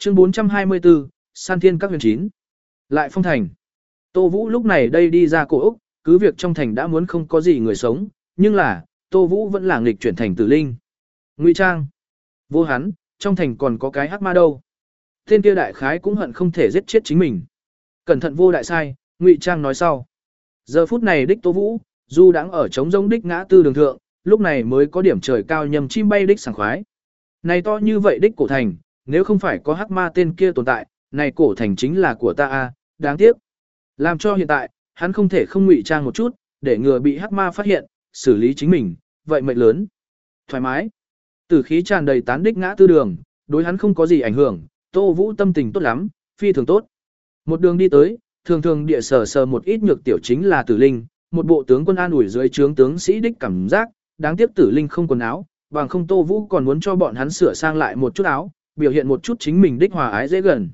Chương 424, San Thiên các huyền chín. Lại phong thành. Tô Vũ lúc này đây đi ra cổ Úc, cứ việc trong thành đã muốn không có gì người sống, nhưng là, Tô Vũ vẫn là nghịch chuyển thành tử linh. Ngụy Trang. Vô hắn, trong thành còn có cái hắc ma đâu. Tên kia đại khái cũng hận không thể giết chết chính mình. Cẩn thận vô đại sai, Ngụy Trang nói sau. Giờ phút này đích Tô Vũ, du đang ở trống rông đích ngã tư đường thượng, lúc này mới có điểm trời cao nhầm chim bay đích sảng khoái. Này to như vậy đích cổ thành, nếu không phải có hắc ma tên kia tồn tại, này cổ thành chính là của ta a, đáng tiếc. Làm cho hiện tại, hắn không thể không ngụy trang một chút, để ngừa bị hắc ma phát hiện, xử lý chính mình, vậy mệnh lớn. Thoải mái. Tử khí tràn đầy tán đích ngã tư đường, đối hắn không có gì ảnh hưởng, Tô Vũ tâm tình tốt lắm, phi thường tốt. Một đường đi tới, thường thường địa sở sờ một ít nhược tiểu chính là tử linh, một bộ tướng quân an ủi dưới trướng tướng sĩ đích cảm giác, đáng tiếc tử linh không quần áo, bằng không Tô Vũ còn muốn cho bọn hắn sửa sang lại một chút áo, biểu hiện một chút chính mình đích hòa ái dễ gần.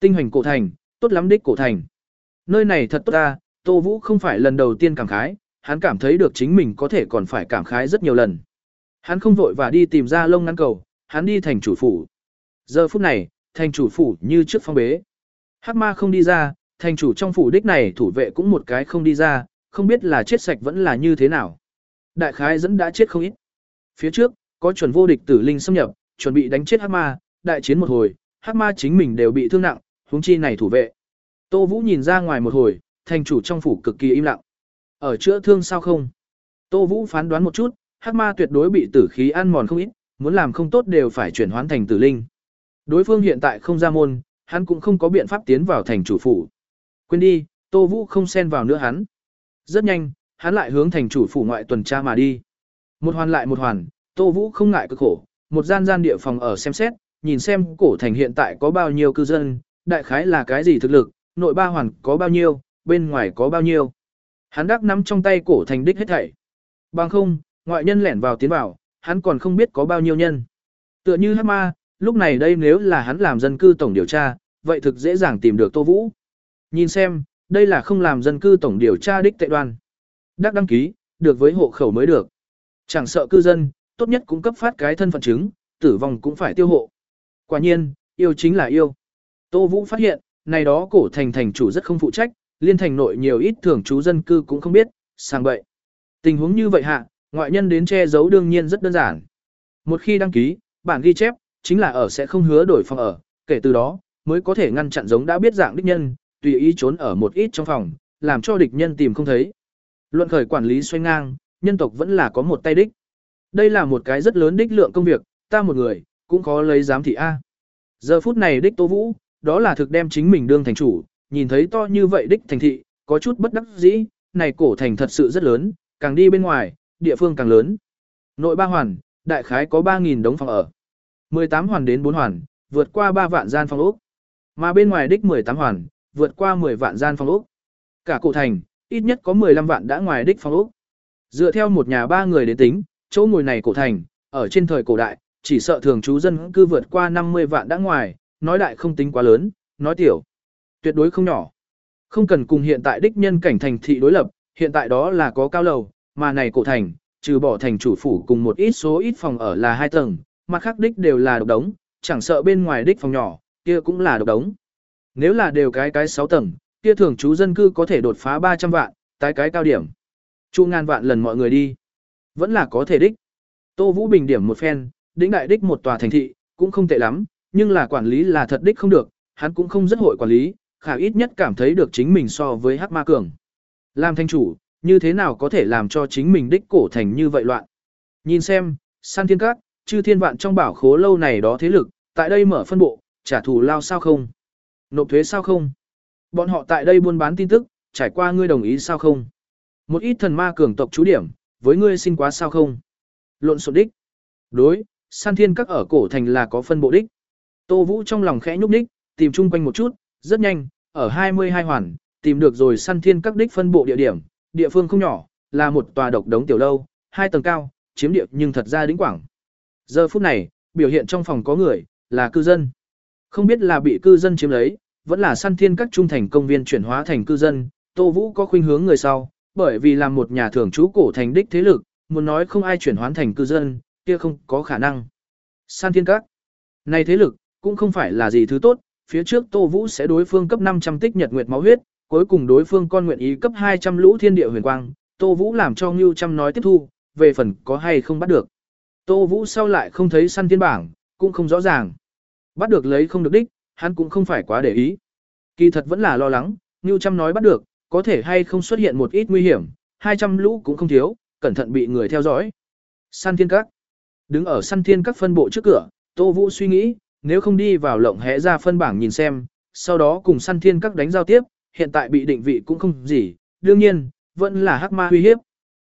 Tinh hoành cổ thành, tốt lắm đích cổ thành. Nơi này thật tốt ta, Tô Vũ không phải lần đầu tiên cảm khái, hắn cảm thấy được chính mình có thể còn phải cảm khái rất nhiều lần. Hắn không vội và đi tìm ra lông ngắn cầu, hắn đi thành chủ phủ. Giờ phút này, thành chủ phủ như trước phong bế. Hắc ma không đi ra, thành chủ trong phủ đích này thủ vệ cũng một cái không đi ra, không biết là chết sạch vẫn là như thế nào. Đại khái dẫn đã chết không ít. Phía trước, có chuẩn vô địch tử linh xâm nhập, chuẩn bị đánh chết Hắc ma, đại chiến một hồi, Hắc ma chính mình đều bị thương nặng, huống chi này thủ vệ. Tô Vũ nhìn ra ngoài một hồi, thành chủ trong phủ cực kỳ im lặng. Ở chữa thương sao không? Tô Vũ phán đoán một chút, hắc ma tuyệt đối bị tử khí ăn mòn không ít, muốn làm không tốt đều phải chuyển hoán thành tử linh. Đối phương hiện tại không ra môn, hắn cũng không có biện pháp tiến vào thành chủ phủ. Quên đi, Tô Vũ không xen vào nữa hắn. Rất nhanh, hắn lại hướng thành chủ phủ ngoại tuần tra mà đi. Một hoàn lại một hoàn, Tô Vũ không ngại cực khổ, một gian gian địa phòng ở xem xét, nhìn xem cổ thành hiện tại có bao nhiêu cư dân, đại khái là cái gì thực lực, nội ba hoàn có bao nhiêu, bên ngoài có bao nhiêu. Hắn đắc nắm trong tay cổ thành đích hết thảy. Bằng không, ngoại nhân lẻn vào tiến vào, hắn còn không biết có bao nhiêu nhân. Tựa như hát ma, lúc này đây nếu là hắn làm dân cư tổng điều tra, vậy thực dễ dàng tìm được Tô Vũ. Nhìn xem, đây là không làm dân cư tổng điều tra đích tệ đoan. Đắc đăng ký, được với hộ khẩu mới được. Chẳng sợ cư dân, tốt nhất cũng cấp phát cái thân phận chứng, tử vong cũng phải tiêu hộ. Quả nhiên, yêu chính là yêu. Tô Vũ phát hiện, này đó cổ thành thành chủ rất không phụ trách, liên thành nội nhiều ít thường trú dân cư cũng không biết, sang bậy. Tình huống như vậy hạ, ngoại nhân đến che giấu đương nhiên rất đơn giản. Một khi đăng ký, bản ghi chép, chính là ở sẽ không hứa đổi phòng ở, kể từ đó, mới có thể ngăn chặn giống đã biết dạng đích nhân, tùy ý trốn ở một ít trong phòng, làm cho địch nhân tìm không thấy. Luận khởi quản lý xoay ngang, nhân tộc vẫn là có một tay đích. Đây là một cái rất lớn đích lượng công việc, ta một người, cũng có lấy giám thị A. Giờ phút này đích Tô Vũ, đó là thực đem chính mình đương thành chủ, nhìn thấy to như vậy đích thành thị, có chút bất đắc dĩ, này cổ thành thật sự rất lớn, càng đi bên ngoài, địa phương càng lớn. Nội ba hoàn, đại khái có 3.000 đống phòng ở. 18 hoàn đến 4 hoàn, vượt qua 3 vạn gian phòng ốc. Mà bên ngoài đích 18 hoàn, vượt qua 10 vạn gian phòng ốc. Cả cổ thành, ít nhất có 15 vạn đã ngoài đích phòng ốc. Dựa theo một nhà ba người đến tính, chỗ ngồi này cổ thành, ở trên thời cổ đại, chỉ sợ thường trú dân cư vượt qua 50 vạn đã ngoài, nói đại không tính quá lớn, nói tiểu. Tuyệt đối không nhỏ. Không cần cùng hiện tại đích nhân cảnh thành thị đối lập, hiện tại đó là có cao lầu, mà này cổ thành, trừ bỏ thành chủ phủ cùng một ít số ít phòng ở là hai tầng, mặt khác đích đều là độc đống, chẳng sợ bên ngoài đích phòng nhỏ, kia cũng là độc đống. Nếu là đều cái cái 6 tầng, kia thường trú dân cư có thể đột phá 300 vạn, tái cái cao điểm. Chu ngàn vạn lần mọi người đi. Vẫn là có thể đích. Tô Vũ Bình điểm một phen, đỉnh đại đích một tòa thành thị, cũng không tệ lắm, nhưng là quản lý là thật đích không được, hắn cũng không rất hội quản lý, khả ít nhất cảm thấy được chính mình so với hắc ma cường. Làm thanh chủ, như thế nào có thể làm cho chính mình đích cổ thành như vậy loạn. Nhìn xem, san thiên các, chư thiên vạn trong bảo khố lâu này đó thế lực, tại đây mở phân bộ, trả thù lao sao không? Nộp thuế sao không? Bọn họ tại đây buôn bán tin tức, trải qua ngươi đồng ý sao không? Một ít thần ma cường tộc chú điểm, với ngươi xin quá sao không? Lộn xộn đích. Đối, san thiên các ở cổ thành là có phân bộ đích. Tô Vũ trong lòng khẽ nhúc đích, tìm chung quanh một chút, rất nhanh, ở 22 hoàn, tìm được rồi săn thiên các đích phân bộ địa điểm, địa phương không nhỏ, là một tòa độc đống tiểu lâu, hai tầng cao, chiếm địa nhưng thật ra đỉnh quảng. Giờ phút này, biểu hiện trong phòng có người, là cư dân. Không biết là bị cư dân chiếm lấy, vẫn là săn thiên các trung thành công viên chuyển hóa thành cư dân, Tô Vũ có khuynh hướng người sau, bởi vì là một nhà thường trú cổ thành đích thế lực, muốn nói không ai chuyển hóa thành cư dân, kia không có khả năng. San thiên các. Này thế lực, cũng không phải là gì thứ tốt, phía trước Tô Vũ sẽ đối phương cấp 500 tích nhật nguyệt máu huyết, cuối cùng đối phương con nguyện ý cấp 200 lũ thiên địa huyền quang, Tô Vũ làm cho Ngưu Trăm nói tiếp thu, về phần có hay không bắt được. Tô Vũ sau lại không thấy săn thiên bảng, cũng không rõ ràng. Bắt được lấy không được đích, hắn cũng không phải quá để ý. Kỳ thật vẫn là lo lắng, Ngưu Trăm nói bắt được, có thể hay không xuất hiện một ít nguy hiểm, 200 lũ cũng không thiếu, cẩn thận bị người theo dõi. Săn thiên các. Đứng ở săn thiên các phân bộ trước cửa, Tô Vũ suy nghĩ, nếu không đi vào lộng hẽ ra phân bảng nhìn xem, sau đó cùng săn thiên các đánh giao tiếp, hiện tại bị định vị cũng không gì, đương nhiên, vẫn là hắc ma uy hiếp.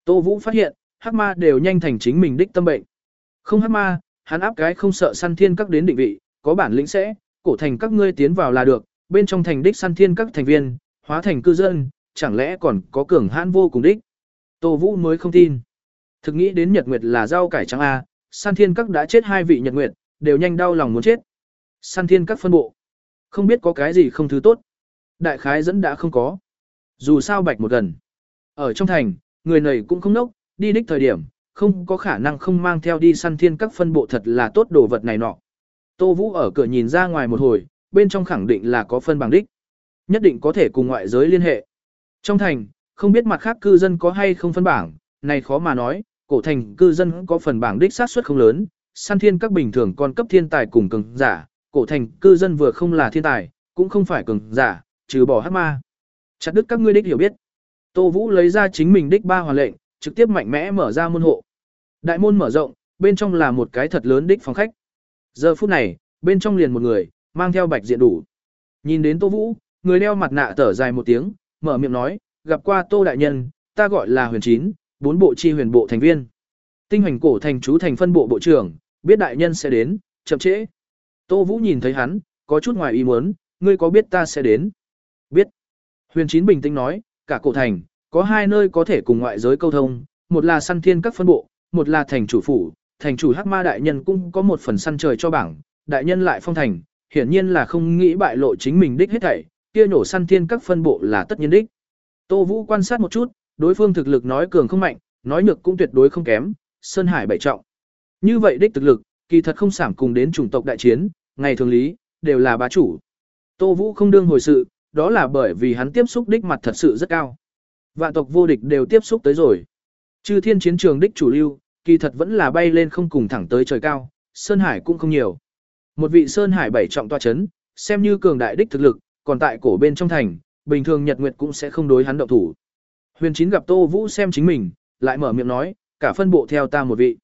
Tô Vũ phát hiện, hắc ma đều nhanh thành chính mình đích tâm bệnh. Không hắc ma, hắn áp cái không sợ săn thiên các đến định vị, có bản lĩnh sẽ, cổ thành các ngươi tiến vào là được, bên trong thành đích săn thiên các thành viên, hóa thành cư dân, chẳng lẽ còn có cường hãn vô cùng đích. Tô Vũ mới không tin. Thực nghĩ đến Nhật Nguyệt là rau cải trắng A, San thiên các đã chết hai vị Nhật Nguyệt, đều nhanh đau lòng muốn chết. San thiên các phân bộ. Không biết có cái gì không thứ tốt. Đại khái dẫn đã không có. Dù sao bạch một gần. Ở trong thành, người này cũng không nốc, đi đích thời điểm, không có khả năng không mang theo đi săn thiên các phân bộ thật là tốt đồ vật này nọ. Tô Vũ ở cửa nhìn ra ngoài một hồi, bên trong khẳng định là có phân bằng đích. Nhất định có thể cùng ngoại giới liên hệ. Trong thành, không biết mặt khác cư dân có hay không phân bảng, này khó mà nói, cổ thành cư dân có phần bảng đích sát suất không lớn, săn thiên các bình thường còn cấp thiên tài cùng cường giả, cổ thành cư dân vừa không là thiên tài, cũng không phải cường giả, trừ bỏ hắc ma. Chặt đứt các ngươi đích hiểu biết. Tô Vũ lấy ra chính mình đích ba hoàn lệnh, trực tiếp mạnh mẽ mở ra môn hộ. Đại môn mở rộng, bên trong là một cái thật lớn đích phòng khách. Giờ phút này, bên trong liền một người, mang theo bạch diện đủ. Nhìn đến Tô Vũ, người đeo mặt nạ thở dài một tiếng, mở miệng nói, gặp qua Tô Đại Nhân, ta gọi là huyền chín, bốn bộ chi huyền bộ thành viên. Tinh hoành cổ thành chú thành phân bộ bộ trưởng, biết Đại Nhân sẽ đến, chậm trễ. Tô Vũ nhìn thấy hắn, có chút ngoài ý muốn, ngươi có biết ta sẽ đến? Biết. Huyền chín bình tĩnh nói, cả cổ thành, có hai nơi có thể cùng ngoại giới câu thông, một là săn thiên các phân bộ, một là thành chủ phủ, thành chủ hắc ma đại nhân cũng có một phần săn trời cho bảng, đại nhân lại phong thành, hiển nhiên là không nghĩ bại lộ chính mình đích hết thảy, kia nổ săn thiên các phân bộ là tất nhiên đích. Tô Vũ quan sát một chút, đối phương thực lực nói cường không mạnh, nói nhược cũng tuyệt đối không kém, Sơn Hải bảy trọng. Như vậy đích thực lực, kỳ thật không giảm cùng đến chủng tộc đại chiến, ngày thường lý, đều là bá chủ. Tô Vũ không đương hồi sự, đó là bởi vì hắn tiếp xúc đích mặt thật sự rất cao. Vạn tộc vô địch đều tiếp xúc tới rồi. Chư thiên chiến trường đích chủ lưu, kỳ thật vẫn là bay lên không cùng thẳng tới trời cao, Sơn Hải cũng không nhiều. Một vị Sơn Hải bảy trọng toa chấn, xem như cường đại đích thực lực, còn tại cổ bên trong thành, bình thường Nhật Nguyệt cũng sẽ không đối hắn động thủ. Huyền Chín gặp Tô Vũ xem chính mình, lại mở miệng nói, cả phân bộ theo ta một vị.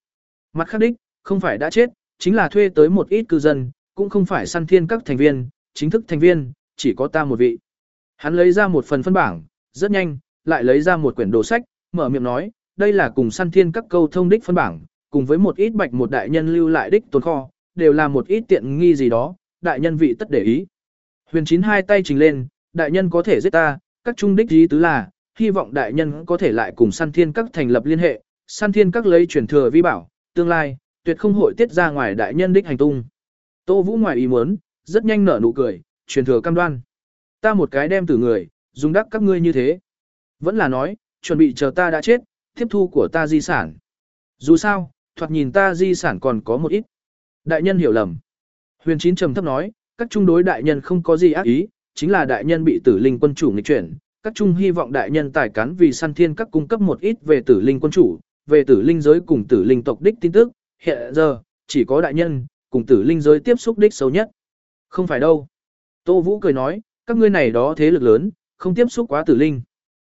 Mặt khác đích, không phải đã chết, chính là thuê tới một ít cư dân, cũng không phải săn thiên các thành viên, chính thức thành viên, chỉ có ta một vị. Hắn lấy ra một phần phân bảng, rất nhanh, lại lấy ra một quyển đồ sách, mở miệng nói, đây là cùng săn thiên các câu thông đích phân bảng, cùng với một ít bạch một đại nhân lưu lại đích tồn kho, đều là một ít tiện nghi gì đó, đại nhân vị tất để ý. Huyền chín hai tay trình lên, đại nhân có thể giết ta, các trung đích ý tứ là, hy vọng đại nhân có thể lại cùng săn thiên các thành lập liên hệ, săn thiên các lấy truyền thừa vi bảo, tương lai, tuyệt không hội tiết ra ngoài đại nhân đích hành tung. Tô Vũ ngoài ý muốn, rất nhanh nở nụ cười, truyền thừa cam đoan. Ta một cái đem tử người, dùng đắc các ngươi như thế. Vẫn là nói, chuẩn bị chờ ta đã chết, tiếp thu của ta di sản. Dù sao, thoạt nhìn ta di sản còn có một ít. Đại nhân hiểu lầm. Huyền Chín trầm thấp nói, các trung đối đại nhân không có gì ác ý, chính là đại nhân bị tử linh quân chủ nghịch chuyển. Các trung hy vọng đại nhân tài cán vì săn thiên các cung cấp một ít về tử linh quân chủ, về tử linh giới cùng tử linh tộc đích tin tức. Hiện giờ, chỉ có đại nhân, cùng tử linh giới tiếp xúc đích sâu nhất. Không phải đâu. Tô Vũ cười nói, các ngươi này đó thế lực lớn, không tiếp xúc quá tử linh.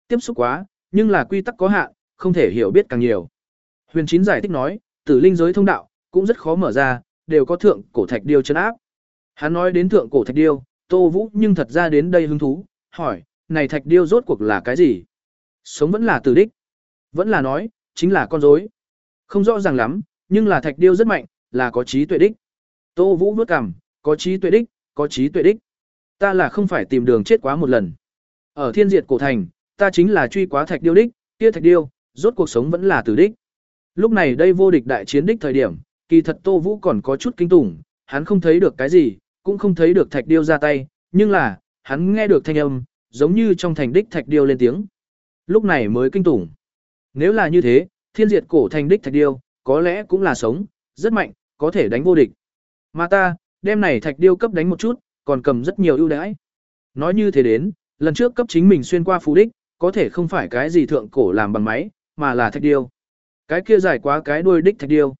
Tiếp xúc quá, nhưng là quy tắc có hạn, không thể hiểu biết càng nhiều. Huyền Chín giải thích nói, tử linh giới thông đạo, cũng rất khó mở ra, đều có thượng cổ thạch điêu chân áp. Hắn nói đến thượng cổ thạch điêu, Tô Vũ nhưng thật ra đến đây hứng thú, hỏi, này thạch điêu rốt cuộc là cái gì? Sống vẫn là tử đích. Vẫn là nói, chính là con rối. Không rõ ràng lắm, nhưng là thạch điêu rất mạnh, là có trí tuệ đích. Tô Vũ vớt cằm, có trí tuệ đích, có trí tuệ đích. Ta là không phải tìm đường chết quá một lần. Ở thiên diệt cổ thành, ta chính là truy quá thạch điêu đích, kia thạch điêu, rốt cuộc sống vẫn là tử đích. Lúc này đây vô địch đại chiến đích thời điểm, kỳ thật Tô Vũ còn có chút kinh tủng, hắn không thấy được cái gì, cũng không thấy được thạch điêu ra tay, nhưng là, hắn nghe được thanh âm, giống như trong thành đích thạch điêu lên tiếng. Lúc này mới kinh tủng. Nếu là như thế, thiên diệt cổ thành đích thạch điêu, có lẽ cũng là sống, rất mạnh, có thể đánh vô địch. Mà ta, đem này thạch điêu cấp đánh một chút, còn cầm rất nhiều ưu đãi. Nói như thế đến, lần trước cấp chính mình xuyên qua phú đích, có thể không phải cái gì thượng cổ làm bằng máy, mà là thạch điêu. Cái kia dài quá cái đuôi đích thạch điêu.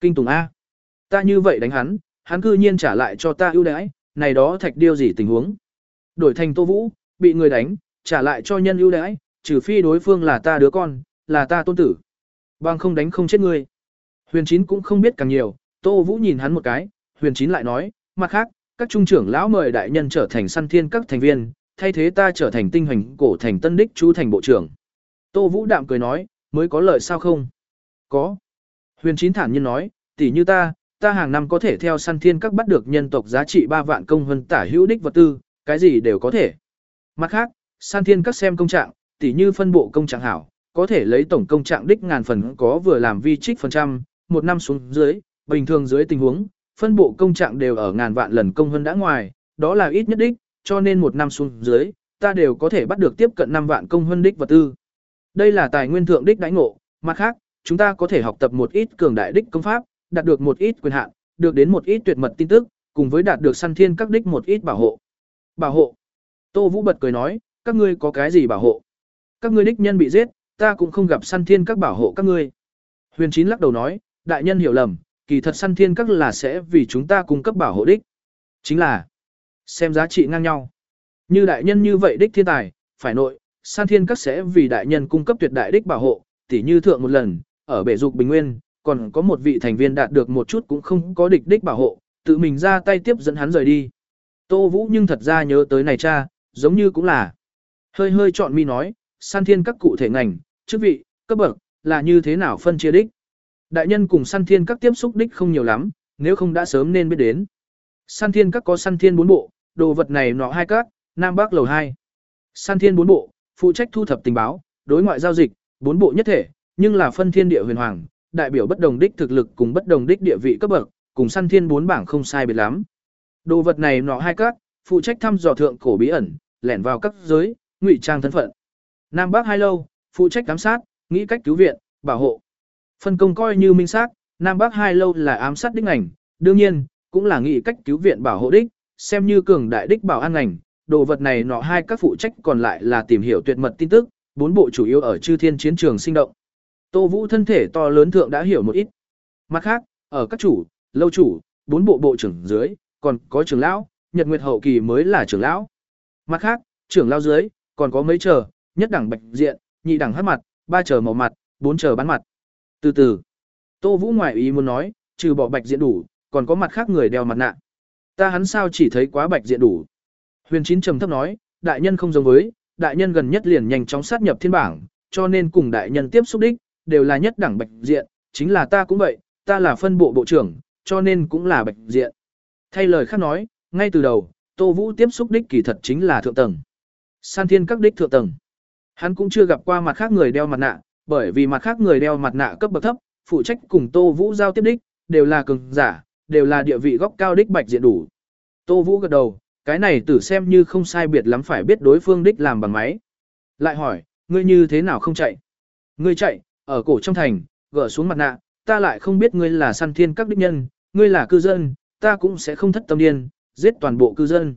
Kinh tùng A. Ta như vậy đánh hắn, hắn cư nhiên trả lại cho ta ưu đãi, này đó thạch điêu gì tình huống. Đổi thành Tô Vũ, bị người đánh, trả lại cho nhân ưu đãi, trừ phi đối phương là ta đứa con, là ta tôn tử. Bằng không đánh không chết ngươi. Huyền Chín cũng không biết càng nhiều, Tô Vũ nhìn hắn một cái, Huyền Chín lại nói, mặt khác, các trung trưởng lão mời đại nhân trở thành săn thiên các thành viên, thay thế ta trở thành tinh hành cổ thành tân đích chú thành bộ trưởng. Tô Vũ đạm cười nói, mới có lợi sao không? Có. Huyền Chín thản nhiên nói, tỷ như ta, ta hàng năm có thể theo săn thiên các bắt được nhân tộc giá trị 3 vạn công hơn tả hữu đích vật tư, cái gì đều có thể. Mặt khác, san thiên các xem công trạng, tỷ như phân bộ công trạng hảo, có thể lấy tổng công trạng đích ngàn phần có vừa làm vi trích phần trăm, một năm xuống dưới, bình thường dưới tình huống, phân bộ công trạng đều ở ngàn vạn lần công hơn đã ngoài, đó là ít nhất đích, cho nên một năm xuống dưới, ta đều có thể bắt được tiếp cận 5 vạn công hơn đích vật tư. Đây là tài nguyên thượng đích đãi ngộ, mặt khác, chúng ta có thể học tập một ít cường đại đích công pháp, đạt được một ít quyền hạn, được đến một ít tuyệt mật tin tức, cùng với đạt được săn thiên các đích một ít bảo hộ. Bảo hộ. Tô Vũ bật cười nói, các ngươi có cái gì bảo hộ? Các ngươi đích nhân bị giết, ta cũng không gặp săn thiên các bảo hộ các ngươi. Huyền Chín lắc đầu nói, đại nhân hiểu lầm, kỳ thật săn thiên các là sẽ vì chúng ta cung cấp bảo hộ đích. Chính là, xem giá trị ngang nhau. Như đại nhân như vậy đích thiên tài, phải nội, San thiên các sẽ vì đại nhân cung cấp tuyệt đại đích bảo hộ, tỉ như thượng một lần, ở bể dục bình nguyên, còn có một vị thành viên đạt được một chút cũng không có địch đích bảo hộ, tự mình ra tay tiếp dẫn hắn rời đi. Tô Vũ nhưng thật ra nhớ tới này cha, giống như cũng là. Hơi hơi chọn mi nói, san thiên các cụ thể ngành, chức vị, cấp bậc, là như thế nào phân chia đích. Đại nhân cùng san thiên các tiếp xúc đích không nhiều lắm, nếu không đã sớm nên biết đến. san thiên các có san thiên bốn bộ, đồ vật này nọ hai các, Nam Bắc lầu hai. san thiên bốn bộ, phụ trách thu thập tình báo, đối ngoại giao dịch, bốn bộ nhất thể, nhưng là phân thiên địa huyền hoàng, đại biểu bất đồng đích thực lực cùng bất đồng đích địa vị cấp bậc, cùng săn thiên bốn bảng không sai biệt lắm. Đồ vật này nọ hai các, phụ trách thăm dò thượng cổ bí ẩn, lẻn vào các giới, ngụy trang thân phận. Nam Bắc hai lâu, phụ trách giám sát, nghĩ cách cứu viện, bảo hộ. Phân công coi như minh xác, Nam Bắc hai lâu là ám sát đích ảnh, đương nhiên, cũng là nghĩ cách cứu viện bảo hộ đích, xem như cường đại đích bảo an ngành. Đồ vật này nọ hai các phụ trách còn lại là tìm hiểu tuyệt mật tin tức, bốn bộ chủ yếu ở chư thiên chiến trường sinh động. Tô Vũ thân thể to lớn thượng đã hiểu một ít. Mặt khác, ở các chủ, lâu chủ, bốn bộ bộ trưởng dưới, còn có trưởng lão, nhật nguyệt hậu kỳ mới là trưởng lão. Mặt khác, trưởng lão dưới, còn có mấy chờ, nhất đẳng bạch diện, nhị đẳng hát mặt, ba chờ màu mặt, bốn chờ bán mặt. Từ từ, Tô Vũ ngoại ý muốn nói, trừ bỏ bạch diện đủ, còn có mặt khác người đeo mặt nạ. Ta hắn sao chỉ thấy quá bạch diện đủ. Huyền Chín trầm thấp nói, đại nhân không giống với, đại nhân gần nhất liền nhanh chóng sát nhập thiên bảng, cho nên cùng đại nhân tiếp xúc đích, đều là nhất đẳng bạch diện, chính là ta cũng vậy, ta là phân bộ bộ trưởng, cho nên cũng là bạch diện. Thay lời khác nói, ngay từ đầu, Tô Vũ tiếp xúc đích kỳ thật chính là thượng tầng. San thiên các đích thượng tầng. Hắn cũng chưa gặp qua mặt khác người đeo mặt nạ, bởi vì mặt khác người đeo mặt nạ cấp bậc thấp, phụ trách cùng Tô Vũ giao tiếp đích, đều là cường giả, đều là địa vị góc cao đích bạch diện đủ. Tô Vũ gật đầu, cái này tử xem như không sai biệt lắm phải biết đối phương đích làm bằng máy. Lại hỏi, ngươi như thế nào không chạy? Ngươi chạy, ở cổ trong thành, gỡ xuống mặt nạ, ta lại không biết ngươi là săn thiên các đích nhân, ngươi là cư dân, ta cũng sẽ không thất tâm điên, giết toàn bộ cư dân.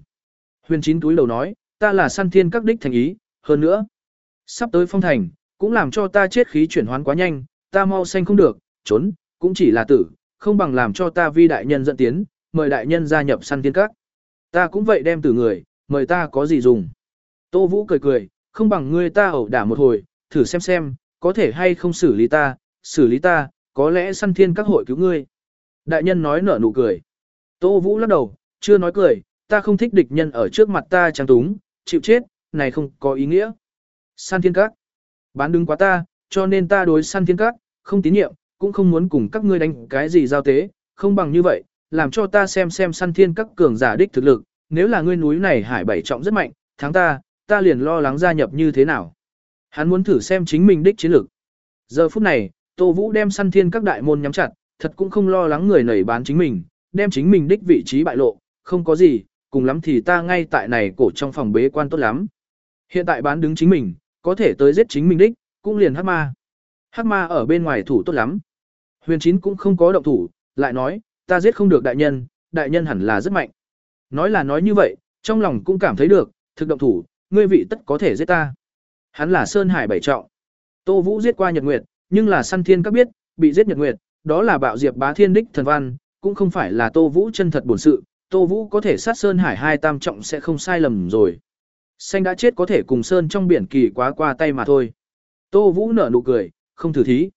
Huyền chín túi đầu nói, ta là săn thiên các đích thành ý, hơn nữa. Sắp tới phong thành, cũng làm cho ta chết khí chuyển hoán quá nhanh, ta mau xanh không được, trốn, cũng chỉ là tử, không bằng làm cho ta vi đại nhân dẫn tiến, mời đại nhân gia nhập săn thiên các. Ta cũng vậy đem tử người, mời ta có gì dùng. Tô Vũ cười cười, không bằng ngươi ta ẩu đả một hồi, thử xem xem, có thể hay không xử lý ta, xử lý ta, có lẽ săn thiên các hội cứu ngươi. Đại nhân nói nở nụ cười. Tô Vũ lắc đầu, chưa nói cười, ta không thích địch nhân ở trước mặt ta trang túng, chịu chết, này không có ý nghĩa. San thiên các. Bán đứng quá ta, cho nên ta đối San thiên các, không tín nhiệm, cũng không muốn cùng các ngươi đánh cái gì giao tế, không bằng như vậy, làm cho ta xem xem săn thiên các cường giả đích thực lực, nếu là ngươi núi này hải bảy trọng rất mạnh, thắng ta, ta liền lo lắng gia nhập như thế nào. Hắn muốn thử xem chính mình đích chiến lược. Giờ phút này, Tô Vũ đem săn thiên các đại môn nhắm chặt, thật cũng không lo lắng người nảy bán chính mình, đem chính mình đích vị trí bại lộ, không có gì, cùng lắm thì ta ngay tại này cổ trong phòng bế quan tốt lắm. Hiện tại bán đứng chính mình, có thể tới giết chính mình đích, cũng liền hắc ma. Hắc ma ở bên ngoài thủ tốt lắm. Huyền chín cũng không có động thủ, lại nói, ta giết không được đại nhân, đại nhân hẳn là rất mạnh. Nói là nói như vậy, trong lòng cũng cảm thấy được, thực động thủ, ngươi vị tất có thể giết ta. Hắn là Sơn Hải bảy trọng. Tô Vũ giết qua Nhật Nguyệt, nhưng là săn thiên các biết, bị giết Nhật Nguyệt, đó là bạo diệp bá thiên đích thần văn, cũng không phải là Tô Vũ chân thật bổn sự, Tô Vũ có thể sát Sơn Hải hai tam trọng sẽ không sai lầm rồi. Xanh đã chết có thể cùng Sơn trong biển kỳ quá qua tay mà thôi. Tô Vũ nở nụ cười, không thử thí.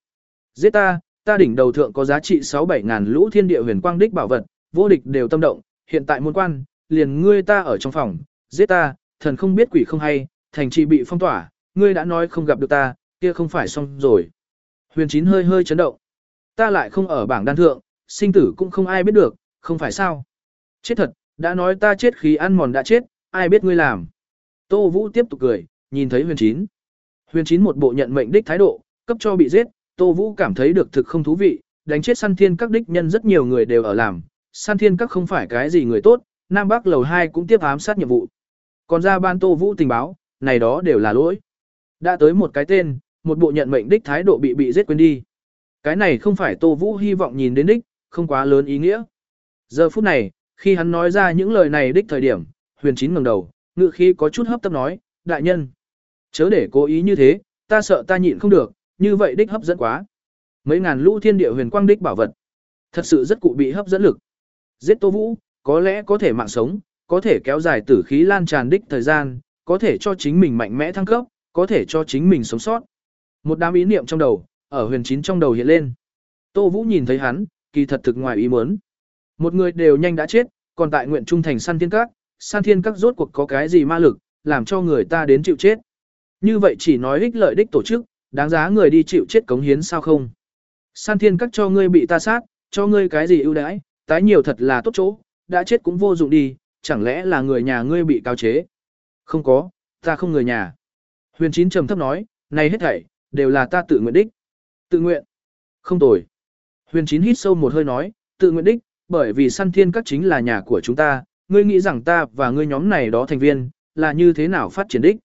Giết ta, ta đỉnh đầu thượng có giá trị 6-7 ngàn lũ thiên địa huyền quang đích bảo vật, vô địch đều tâm động, hiện tại môn quan, liền ngươi ta ở trong phòng, giết ta, thần không biết quỷ không hay, thành trì bị phong tỏa, ngươi đã nói không gặp được ta, kia không phải xong rồi. Huyền chín hơi hơi chấn động. Ta lại không ở bảng đan thượng, sinh tử cũng không ai biết được, không phải sao. Chết thật, đã nói ta chết khí ăn mòn đã chết, ai biết ngươi làm. Tô Vũ tiếp tục cười, nhìn thấy huyền chín. Huyền chín một bộ nhận mệnh đích thái độ, cấp cho bị giết, Tô Vũ cảm thấy được thực không thú vị, đánh chết săn thiên các đích nhân rất nhiều người đều ở làm, săn thiên các không phải cái gì người tốt, Nam Bắc lầu 2 cũng tiếp ám sát nhiệm vụ. Còn ra ban Tô Vũ tình báo, này đó đều là lỗi. Đã tới một cái tên, một bộ nhận mệnh đích thái độ bị bị giết quên đi. Cái này không phải Tô Vũ hy vọng nhìn đến đích, không quá lớn ý nghĩa. Giờ phút này, khi hắn nói ra những lời này đích thời điểm, huyền chín ngẩng đầu, ngự khi có chút hấp tấp nói, đại nhân. Chớ để cố ý như thế, ta sợ ta nhịn không được, như vậy đích hấp dẫn quá. Mấy ngàn lũ thiên địa huyền quang đích bảo vật. Thật sự rất cụ bị hấp dẫn lực. Giết Tô Vũ, có lẽ có thể mạng sống, có thể kéo dài tử khí lan tràn đích thời gian, có thể cho chính mình mạnh mẽ thăng cấp, có thể cho chính mình sống sót. Một đám ý niệm trong đầu, ở huyền chín trong đầu hiện lên. Tô Vũ nhìn thấy hắn, kỳ thật thực ngoài ý muốn. Một người đều nhanh đã chết, còn tại nguyện trung thành săn thiên các, San thiên các rốt cuộc có cái gì ma lực, làm cho người ta đến chịu chết. Như vậy chỉ nói ích lợi đích tổ chức, đáng giá người đi chịu chết cống hiến sao không? San thiên các cho ngươi bị ta sát, cho ngươi cái gì ưu đãi, tái nhiều thật là tốt chỗ, đã chết cũng vô dụng đi, chẳng lẽ là người nhà ngươi bị cao chế? Không có, ta không người nhà. Huyền chín trầm thấp nói, này hết thảy, đều là ta tự nguyện đích. Tự nguyện. Không tồi. Huyền chín hít sâu một hơi nói, tự nguyện đích, bởi vì săn thiên các chính là nhà của chúng ta, ngươi nghĩ rằng ta và ngươi nhóm này đó thành viên, là như thế nào phát triển đích?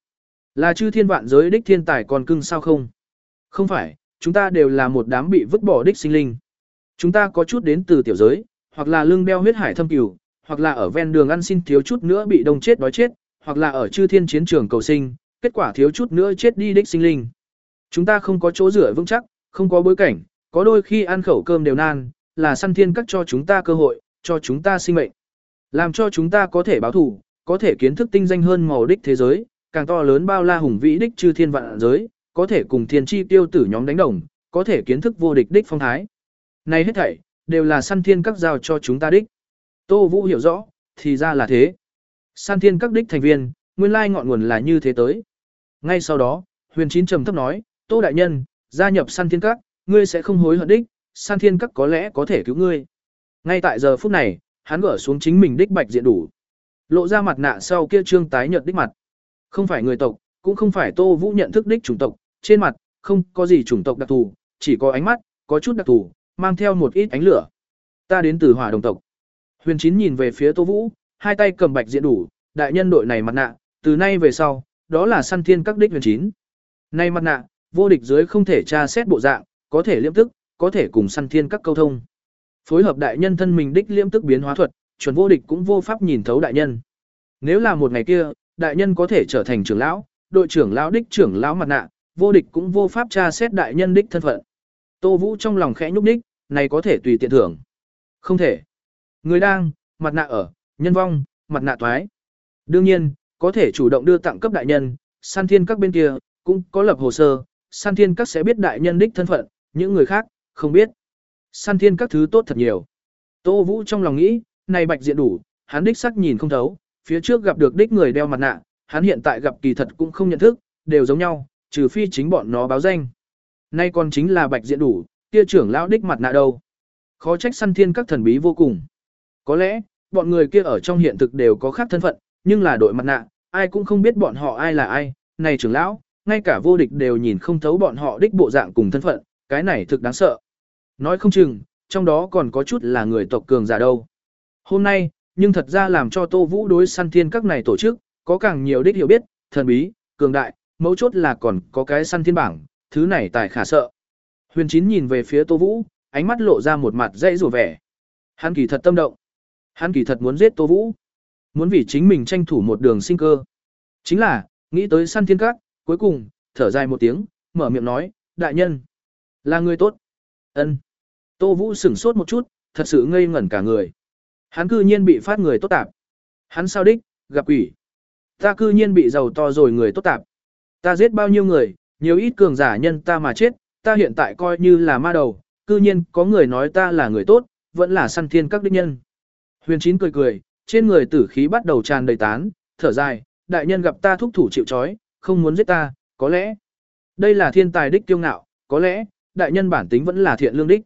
Là chư thiên vạn giới đích thiên tài còn cưng sao không? Không phải, chúng ta đều là một đám bị vứt bỏ đích sinh linh. Chúng ta có chút đến từ tiểu giới, hoặc là lưng đeo huyết hải thâm cửu, hoặc là ở ven đường ăn xin thiếu chút nữa bị đông chết đói chết, hoặc là ở chư thiên chiến trường cầu sinh, kết quả thiếu chút nữa chết đi đích sinh linh. Chúng ta không có chỗ rửa vững chắc, không có bối cảnh, có đôi khi ăn khẩu cơm đều nan, là săn thiên các cho chúng ta cơ hội, cho chúng ta sinh mệnh. Làm cho chúng ta có thể báo thủ, có thể kiến thức tinh danh hơn màu đích thế giới, càng to lớn bao la hùng vĩ đích chư thiên vạn giới, có thể cùng thiên chi tiêu tử nhóm đánh đồng, có thể kiến thức vô địch đích phong thái. Này hết thảy, đều là săn thiên các giao cho chúng ta đích. Tô Vũ hiểu rõ, thì ra là thế. Săn thiên các đích thành viên, nguyên lai ngọn nguồn là như thế tới. Ngay sau đó, huyền chín trầm thấp nói, Tô Đại Nhân, gia nhập săn thiên các, ngươi sẽ không hối hận đích, San thiên các có lẽ có thể cứu ngươi. Ngay tại giờ phút này, hắn gỡ xuống chính mình đích bạch diện đủ. Lộ ra mặt nạ sau kia trương tái nhợt đích mặt. Không phải người tộc, cũng không phải Tô Vũ nhận thức đích chủng tộc, trên mặt, không có gì chủng tộc đặc thù, chỉ có ánh mắt, có chút đặc thù, mang theo một ít ánh lửa. Ta đến từ hỏa đồng tộc. Huyền Chín nhìn về phía Tô Vũ, hai tay cầm bạch diện đủ, đại nhân đội này mặt nạ, từ nay về sau, đó là săn thiên các đích Huyền Chín. Nay mặt nạ, vô địch dưới không thể tra xét bộ dạng, có thể liễm tức, có thể cùng săn thiên các câu thông. Phối hợp đại nhân thân mình đích liễm tức biến hóa thuật, chuẩn vô địch cũng vô pháp nhìn thấu đại nhân. Nếu là một ngày kia, đại nhân có thể trở thành trưởng lão, đội trưởng lão đích trưởng lão mặt nạ, vô địch cũng vô pháp tra xét đại nhân đích thân phận. Tô Vũ trong lòng khẽ nhúc đích, này có thể tùy tiện thưởng. Không thể. Người đang, mặt nạ ở, nhân vong, mặt nạ thoái. Đương nhiên, có thể chủ động đưa tặng cấp đại nhân, san thiên các bên kia, cũng có lập hồ sơ, san thiên các sẽ biết đại nhân đích thân phận, những người khác, không biết. San thiên các thứ tốt thật nhiều. Tô Vũ trong lòng nghĩ, này bạch diện đủ, hắn đích sắc nhìn không thấu, phía trước gặp được đích người đeo mặt nạ, hắn hiện tại gặp kỳ thật cũng không nhận thức, đều giống nhau, trừ phi chính bọn nó báo danh. Nay còn chính là bạch diện đủ, kia trưởng lão đích mặt nạ đâu. Khó trách săn thiên các thần bí vô cùng. Có lẽ, bọn người kia ở trong hiện thực đều có khác thân phận, nhưng là đội mặt nạ, ai cũng không biết bọn họ ai là ai. Này trưởng lão, ngay cả vô địch đều nhìn không thấu bọn họ đích bộ dạng cùng thân phận, cái này thực đáng sợ. Nói không chừng, trong đó còn có chút là người tộc cường giả đâu. Hôm nay, nhưng thật ra làm cho Tô Vũ đối săn thiên các này tổ chức, có càng nhiều đích hiểu biết, thần bí, cường đại, mấu chốt là còn có cái săn thiên bảng, thứ này tài khả sợ. Huyền Chín nhìn về phía Tô Vũ, ánh mắt lộ ra một mặt dãy rủa vẻ. Hắn kỳ thật tâm động. Hắn kỳ thật muốn giết Tô Vũ. Muốn vì chính mình tranh thủ một đường sinh cơ. Chính là, nghĩ tới săn thiên các, cuối cùng, thở dài một tiếng, mở miệng nói, đại nhân, là người tốt. ân Tô Vũ sửng sốt một chút, thật sự ngây ngẩn cả người. Hắn cư nhiên bị phát người tốt tạp. Hắn sao đích, gặp quỷ. Ta cư nhiên bị giàu to rồi người tốt tạp. Ta giết bao nhiêu người, nhiều ít cường giả nhân ta mà chết, ta hiện tại coi như là ma đầu, cư nhiên có người nói ta là người tốt, vẫn là săn thiên các đích nhân. Huyền chín cười cười, trên người tử khí bắt đầu tràn đầy tán, thở dài, đại nhân gặp ta thúc thủ chịu trói, không muốn giết ta, có lẽ. Đây là thiên tài đích tiêu ngạo, có lẽ, đại nhân bản tính vẫn là thiện lương đích.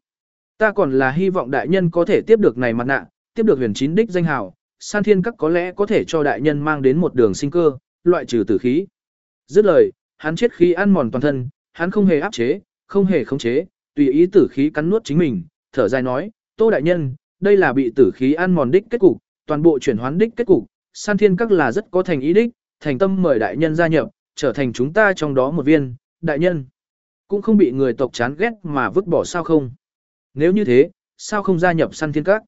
Ta còn là hy vọng đại nhân có thể tiếp được này mặt nạ, tiếp được huyền chín đích danh hào, san thiên các có lẽ có thể cho đại nhân mang đến một đường sinh cơ, loại trừ tử khí. Dứt lời, hắn chết khí ăn mòn toàn thân, hắn không hề áp chế, không hề khống chế, tùy ý tử khí cắn nuốt chính mình, thở dài nói, Tô đại nhân, đây là bị tử khí ăn mòn đích kết cục, toàn bộ chuyển hoán đích kết cục, san thiên các là rất có thành ý đích, thành tâm mời đại nhân gia nhập, trở thành chúng ta trong đó một viên, đại nhân. Cũng không bị người tộc chán ghét mà vứt bỏ sao không. Nếu như thế, sao không gia nhập san thiên các?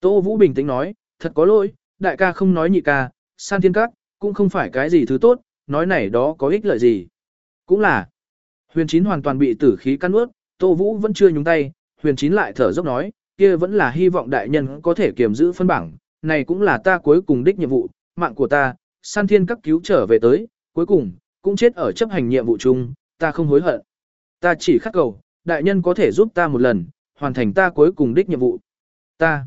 Tô Vũ bình tĩnh nói, thật có lỗi, đại ca không nói nhị ca, san thiên các, cũng không phải cái gì thứ tốt, nói này đó có ích lợi gì. Cũng là, huyền chín hoàn toàn bị tử khí căn ướt, Tô Vũ vẫn chưa nhúng tay, huyền chín lại thở dốc nói, kia vẫn là hy vọng đại nhân có thể kiểm giữ phân bảng, này cũng là ta cuối cùng đích nhiệm vụ, mạng của ta, san thiên các cứu trở về tới, cuối cùng, cũng chết ở chấp hành nhiệm vụ chung, ta không hối hận. Ta chỉ khắc cầu, đại nhân có thể giúp ta một lần, hoàn thành ta cuối cùng đích nhiệm vụ. Ta,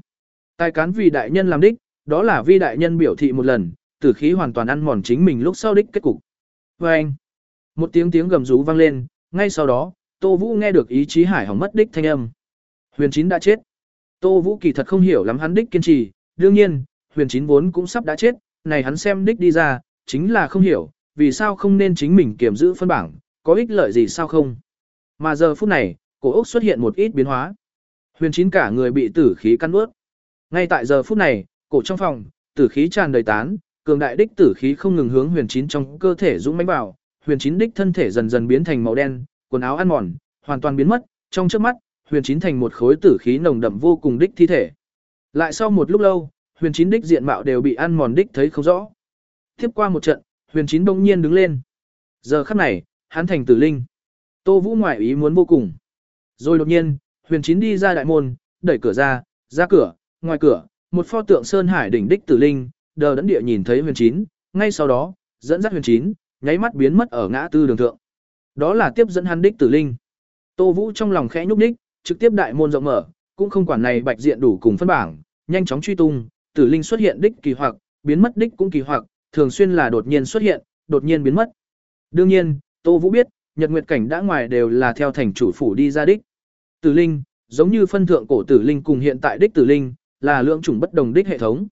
tài cán vì đại nhân làm đích, đó là vi đại nhân biểu thị một lần, tử khí hoàn toàn ăn mòn chính mình lúc sau đích kết cục. Và anh, một tiếng tiếng gầm rú vang lên, ngay sau đó, Tô Vũ nghe được ý chí hải hỏng mất đích thanh âm. Huyền Chín đã chết. Tô Vũ kỳ thật không hiểu lắm hắn đích kiên trì, đương nhiên, Huyền Chín vốn cũng sắp đã chết, này hắn xem đích đi ra, chính là không hiểu, vì sao không nên chính mình kiểm giữ phân bảng, có ích lợi gì sao không. Mà giờ phút này, cổ ốc xuất hiện một ít biến hóa. Huyền Chín cả người bị tử khí căn ướt. Ngay tại giờ phút này, cổ trong phòng, tử khí tràn đầy tán, cường đại đích tử khí không ngừng hướng huyền chín trong cơ thể dũng mãnh vào, huyền chín đích thân thể dần dần biến thành màu đen, quần áo ăn mòn, hoàn toàn biến mất, trong trước mắt, huyền chín thành một khối tử khí nồng đậm vô cùng đích thi thể. Lại sau một lúc lâu, huyền chín đích diện mạo đều bị ăn mòn đích thấy không rõ. Tiếp qua một trận, huyền chín bỗng nhiên đứng lên. Giờ khắc này, hắn thành tử linh. Tô Vũ ngoại ý muốn vô cùng. Rồi đột nhiên, huyền chín đi ra đại môn, đẩy cửa ra, ra cửa, ngoài cửa, một pho tượng sơn hải đỉnh đích tử linh, đờ đẫn địa nhìn thấy huyền chín, ngay sau đó, dẫn dắt huyền chín, nháy mắt biến mất ở ngã tư đường thượng. Đó là tiếp dẫn hắn đích tử linh. Tô Vũ trong lòng khẽ nhúc đích, trực tiếp đại môn rộng mở, cũng không quản này bạch diện đủ cùng phân bảng, nhanh chóng truy tung, tử linh xuất hiện đích kỳ hoặc, biến mất đích cũng kỳ hoặc, thường xuyên là đột nhiên xuất hiện, đột nhiên biến mất. Đương nhiên, Tô Vũ biết, Nhật Nguyệt cảnh đã ngoài đều là theo thành chủ phủ đi ra đích. Tử linh, giống như phân thượng cổ tử linh cùng hiện tại đích tử linh, là lượng chủng bất đồng đích hệ thống.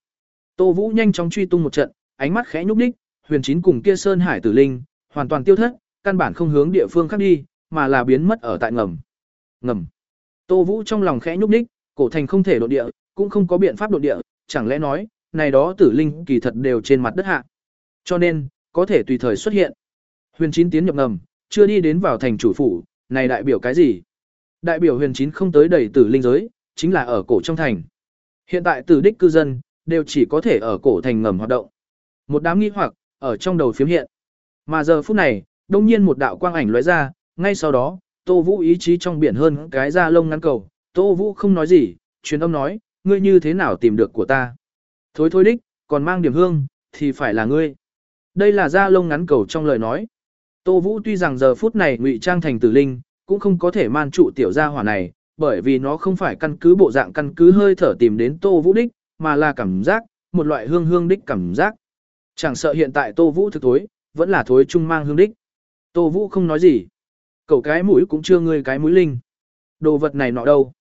Tô Vũ nhanh chóng truy tung một trận, ánh mắt khẽ nhúc đích, huyền chín cùng kia sơn hải tử linh, hoàn toàn tiêu thất, căn bản không hướng địa phương khác đi, mà là biến mất ở tại ngầm. Ngầm. Tô Vũ trong lòng khẽ nhúc đích, cổ thành không thể độ địa, cũng không có biện pháp độ địa, chẳng lẽ nói, này đó tử linh kỳ thật đều trên mặt đất hạ. Cho nên, có thể tùy thời xuất hiện. Huyền chín tiến nhập ngầm, chưa đi đến vào thành chủ phủ, này đại biểu cái gì? Đại biểu huyền chín không tới đầy tử linh giới, chính là ở cổ trong thành. Hiện tại tử đích cư dân, đều chỉ có thể ở cổ thành ngầm hoạt động. Một đám nghi hoặc, ở trong đầu phiếm hiện. Mà giờ phút này, đông nhiên một đạo quang ảnh lóe ra, ngay sau đó, Tô Vũ ý chí trong biển hơn cái da lông ngắn cầu. Tô Vũ không nói gì, truyền âm nói, ngươi như thế nào tìm được của ta. Thối thôi đích, còn mang điểm hương, thì phải là ngươi. Đây là da lông ngắn cầu trong lời nói. Tô Vũ tuy rằng giờ phút này ngụy trang thành tử linh, cũng không có thể man trụ tiểu gia hỏa này, bởi vì nó không phải căn cứ bộ dạng căn cứ hơi thở tìm đến Tô Vũ đích, mà là cảm giác, một loại hương hương đích cảm giác. Chẳng sợ hiện tại Tô Vũ thực thối, vẫn là thối chung mang hương đích. Tô Vũ không nói gì. Cậu cái mũi cũng chưa ngươi cái mũi linh. Đồ vật này nọ đâu.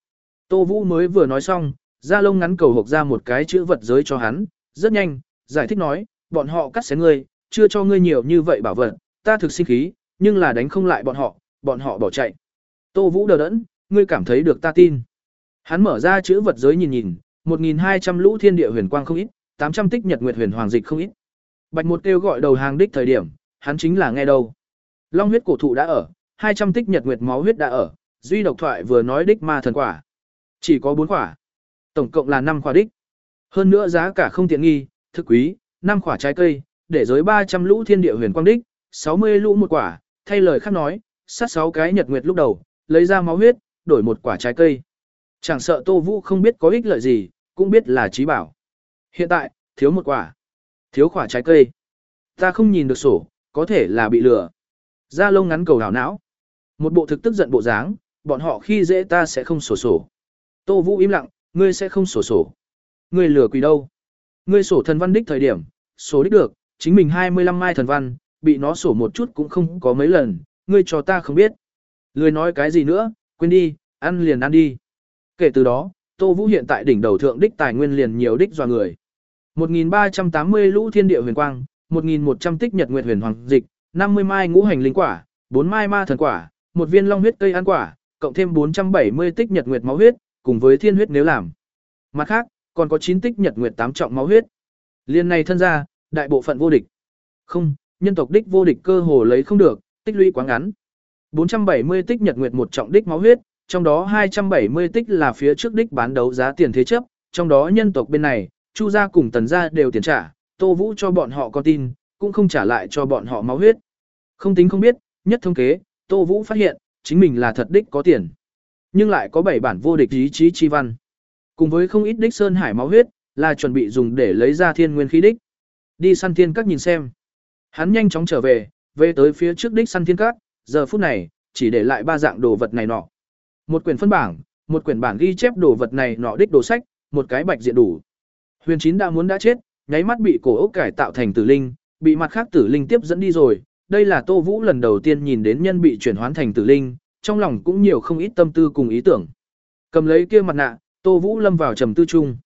Tô Vũ mới vừa nói xong, ra lông ngắn cầu hộp ra một cái chữ vật giới cho hắn, rất nhanh, giải thích nói, bọn họ cắt xé ngươi, chưa cho ngươi nhiều như vậy bảo vật, ta thực sinh khí, nhưng là đánh không lại bọn họ, bọn họ bỏ chạy. Tô Vũ đờ đẫn, ngươi cảm thấy được ta tin. Hắn mở ra chữ vật giới nhìn nhìn, 1.200 lũ thiên địa huyền quang không ít, 800 tích nhật nguyệt huyền hoàng dịch không ít. Bạch một kêu gọi đầu hàng đích thời điểm, hắn chính là nghe đâu. Long huyết cổ thụ đã ở, 200 tích nhật nguyệt máu huyết đã ở, duy độc thoại vừa nói đích ma thần quả. Chỉ có 4 quả. Tổng cộng là 5 quả đích. Hơn nữa giá cả không tiện nghi, thực quý, năm quả trái cây, để giới 300 lũ thiên địa huyền quang đích, 60 lũ một quả, thay lời khác nói, sát sáu cái nhật nguyệt lúc đầu, lấy ra máu huyết, đổi một quả trái cây. Chẳng sợ Tô Vũ không biết có ích lợi gì, cũng biết là trí bảo. Hiện tại, thiếu một quả. Thiếu quả trái cây. Ta không nhìn được sổ, có thể là bị lừa. Da lông ngắn cầu đảo não. Một bộ thực tức giận bộ dáng, bọn họ khi dễ ta sẽ không sổ sổ. Tô Vũ im lặng, ngươi sẽ không sổ sổ. Ngươi lừa quỷ đâu? Ngươi sổ thần văn đích thời điểm, sổ đích được, chính mình 25 mai thần văn, bị nó sổ một chút cũng không có mấy lần, ngươi cho ta không biết. Lười nói cái gì nữa, quên đi, ăn liền ăn đi. Kể từ đó, Tô Vũ hiện tại đỉnh đầu thượng đích tài nguyên liền nhiều đích dò người. 1380 lũ thiên địa huyền quang, 1100 tích nhật nguyệt huyền hoàng dịch, 50 mai ngũ hành linh quả, 4 mai ma thần quả, một viên long huyết cây ăn quả, cộng thêm 470 tích nhật nguyệt máu huyết, cùng với thiên huyết nếu làm. Mặt khác, còn có 9 tích nhật nguyệt 8 trọng máu huyết. Liên này thân ra, đại bộ phận vô địch. Không, nhân tộc đích vô địch cơ hồ lấy không được, tích lũy quá ngắn. 470 tích nhật nguyệt một trọng đích máu huyết, trong đó 270 tích là phía trước đích bán đấu giá tiền thế chấp, trong đó nhân tộc bên này, Chu gia cùng Tần gia đều tiền trả, Tô Vũ cho bọn họ con tin, cũng không trả lại cho bọn họ máu huyết. Không tính không biết, nhất thông kế, Tô Vũ phát hiện, chính mình là thật đích có tiền. Nhưng lại có 7 bản vô địch ý chí chi văn. Cùng với không ít đích sơn hải máu huyết, là chuẩn bị dùng để lấy ra thiên nguyên khí đích. Đi săn thiên các nhìn xem. Hắn nhanh chóng trở về, về tới phía trước đích săn thiên cát, giờ phút này, chỉ để lại ba dạng đồ vật này nọ. Một quyển phân bảng, một quyển bản ghi chép đồ vật này nọ đích đồ sách, một cái bạch diện đủ. Huyền Chín đã muốn đã chết, nháy mắt bị cổ ốc cải tạo thành tử linh, bị mặt khác tử linh tiếp dẫn đi rồi. Đây là Tô Vũ lần đầu tiên nhìn đến nhân bị chuyển hoán thành tử linh, trong lòng cũng nhiều không ít tâm tư cùng ý tưởng. Cầm lấy kia mặt nạ, Tô Vũ lâm vào trầm tư chung.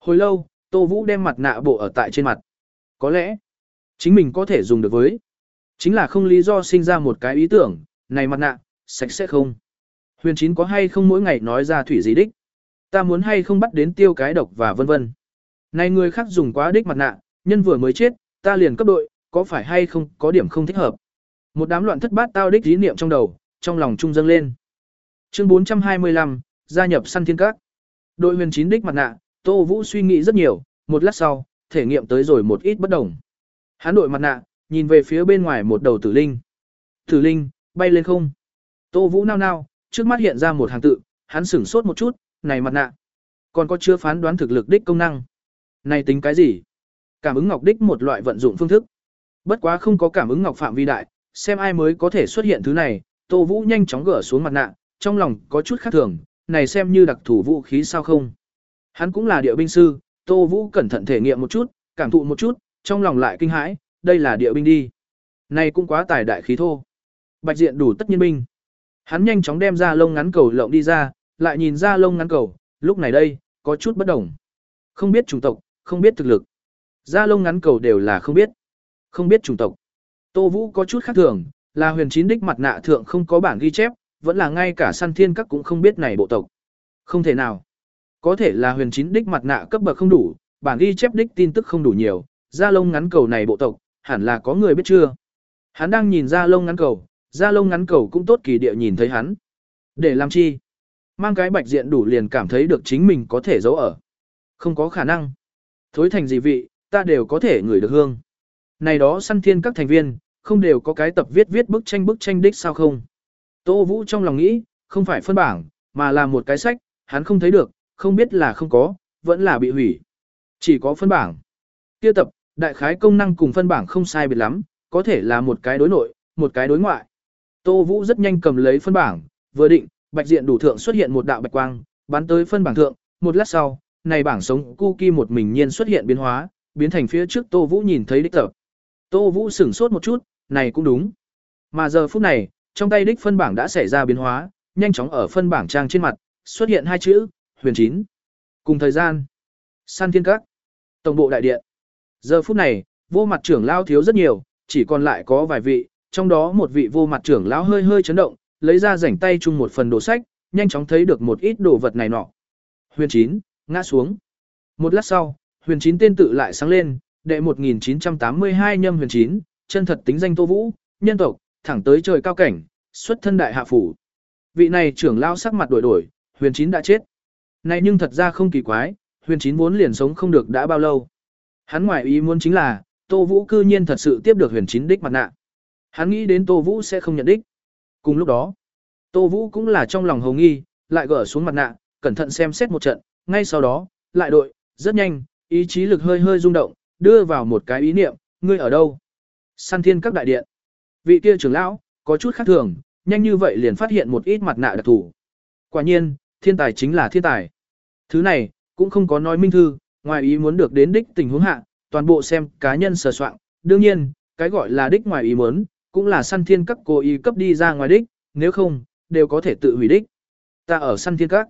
Hồi lâu, Tô Vũ đem mặt nạ bộ ở tại trên mặt. Có lẽ, chính mình có thể dùng được với. Chính là không lý do sinh ra một cái ý tưởng, này mặt nạ, sạch sẽ không. Huyền chín có hay không mỗi ngày nói ra thủy gì đích. Ta muốn hay không bắt đến tiêu cái độc và vân vân. Này người khác dùng quá đích mặt nạ, nhân vừa mới chết, ta liền cấp đội, có phải hay không có điểm không thích hợp. Một đám loạn thất bát tao đích ý niệm trong đầu, trong lòng trung dâng lên. Chương 425, gia nhập săn thiên các. Đội huyền chín đích mặt nạ, Tô Vũ suy nghĩ rất nhiều, một lát sau, thể nghiệm tới rồi một ít bất đồng. Hắn đội mặt nạ, nhìn về phía bên ngoài một đầu tử linh. Tử linh, bay lên không. Tô Vũ nao nao, trước mắt hiện ra một hàng tự, hắn sửng sốt một chút, này mặt nạ. Còn có chưa phán đoán thực lực đích công năng. Này tính cái gì? Cảm ứng ngọc đích một loại vận dụng phương thức. Bất quá không có cảm ứng ngọc phạm vi đại, xem ai mới có thể xuất hiện thứ này, Tô Vũ nhanh chóng gỡ xuống mặt nạ, trong lòng có chút khác thường, này xem như đặc thủ vũ khí sao không. Hắn cũng là địa binh sư, Tô Vũ cẩn thận thể nghiệm một chút, cảm thụ một chút, trong lòng lại kinh hãi, đây là địa binh đi. Này cũng quá tài đại khí thô. Bạch diện đủ tất nhiên binh. Hắn nhanh chóng đem ra lông ngắn cầu lộng đi ra, lại nhìn ra lông ngắn cầu, lúc này đây, có chút bất đồng. Không biết chủng tộc, không biết thực lực. ra lông ngắn cầu đều là không biết. Không biết chủng tộc. Tô Vũ có chút khác thường, là huyền chín đích mặt nạ thượng không có bản ghi chép, vẫn là ngay cả săn thiên các cũng không biết này bộ tộc. Không thể nào. Có thể là huyền chín đích mặt nạ cấp bậc không đủ, bản ghi chép đích tin tức không đủ nhiều, ra lông ngắn cầu này bộ tộc, hẳn là có người biết chưa. Hắn đang nhìn ra lông ngắn cầu, ra lông ngắn cầu cũng tốt kỳ địa nhìn thấy hắn. Để làm chi? Mang cái bạch diện đủ liền cảm thấy được chính mình có thể giấu ở. Không có khả năng. Thối thành gì vị, ta đều có thể ngửi được hương. Này đó săn thiên các thành viên, không đều có cái tập viết viết bức tranh bức tranh đích sao không? Tô Vũ trong lòng nghĩ, không phải phân bảng, mà là một cái sách, hắn không thấy được, không biết là không có, vẫn là bị hủy. Chỉ có phân bảng. Kia tập, đại khái công năng cùng phân bảng không sai biệt lắm, có thể là một cái đối nội, một cái đối ngoại. Tô Vũ rất nhanh cầm lấy phân bảng, vừa định, bạch diện đủ thượng xuất hiện một đạo bạch quang, bắn tới phân bảng thượng, một lát sau, này bảng sống Cookie một mình nhiên xuất hiện biến hóa, biến thành phía trước Tô Vũ nhìn thấy đích tập. Tô Vũ sửng sốt một chút, này cũng đúng. Mà giờ phút này, trong tay đích phân bảng đã xảy ra biến hóa, nhanh chóng ở phân bảng trang trên mặt, xuất hiện hai chữ, huyền chín. Cùng thời gian, săn thiên các, tổng bộ đại điện. Giờ phút này, vô mặt trưởng lao thiếu rất nhiều, chỉ còn lại có vài vị, trong đó một vị vô mặt trưởng lão hơi hơi chấn động, lấy ra rảnh tay chung một phần đồ sách, nhanh chóng thấy được một ít đồ vật này nọ. Huyền chín, ngã xuống. Một lát sau, huyền chín tên tự lại sáng lên, đệ 1982 nhâm huyền chín, chân thật tính danh Tô Vũ, nhân tộc, thẳng tới trời cao cảnh, xuất thân đại hạ phủ. Vị này trưởng lao sắc mặt đổi đổi, huyền chín đã chết. Này nhưng thật ra không kỳ quái, huyền chín vốn liền sống không được đã bao lâu. Hắn ngoài ý muốn chính là, Tô Vũ cư nhiên thật sự tiếp được huyền chín đích mặt nạ. Hắn nghĩ đến Tô Vũ sẽ không nhận đích. Cùng lúc đó, Tô Vũ cũng là trong lòng hồng nghi, lại gỡ xuống mặt nạ, cẩn thận xem xét một trận, ngay sau đó, lại đội, rất nhanh, ý chí lực hơi hơi rung động, đưa vào một cái ý niệm, ngươi ở đâu? Săn thiên các đại điện. Vị kia trưởng lão, có chút khác thường, nhanh như vậy liền phát hiện một ít mặt nạ đặc thủ. Quả nhiên, thiên tài chính là thiên tài. Thứ này, cũng không có nói minh thư, ngoài ý muốn được đến đích tình huống hạ, toàn bộ xem cá nhân sờ soạn. Đương nhiên, cái gọi là đích ngoài ý muốn, cũng là săn thiên các cố ý cấp đi ra ngoài đích, nếu không, đều có thể tự hủy đích. Ta ở săn thiên các.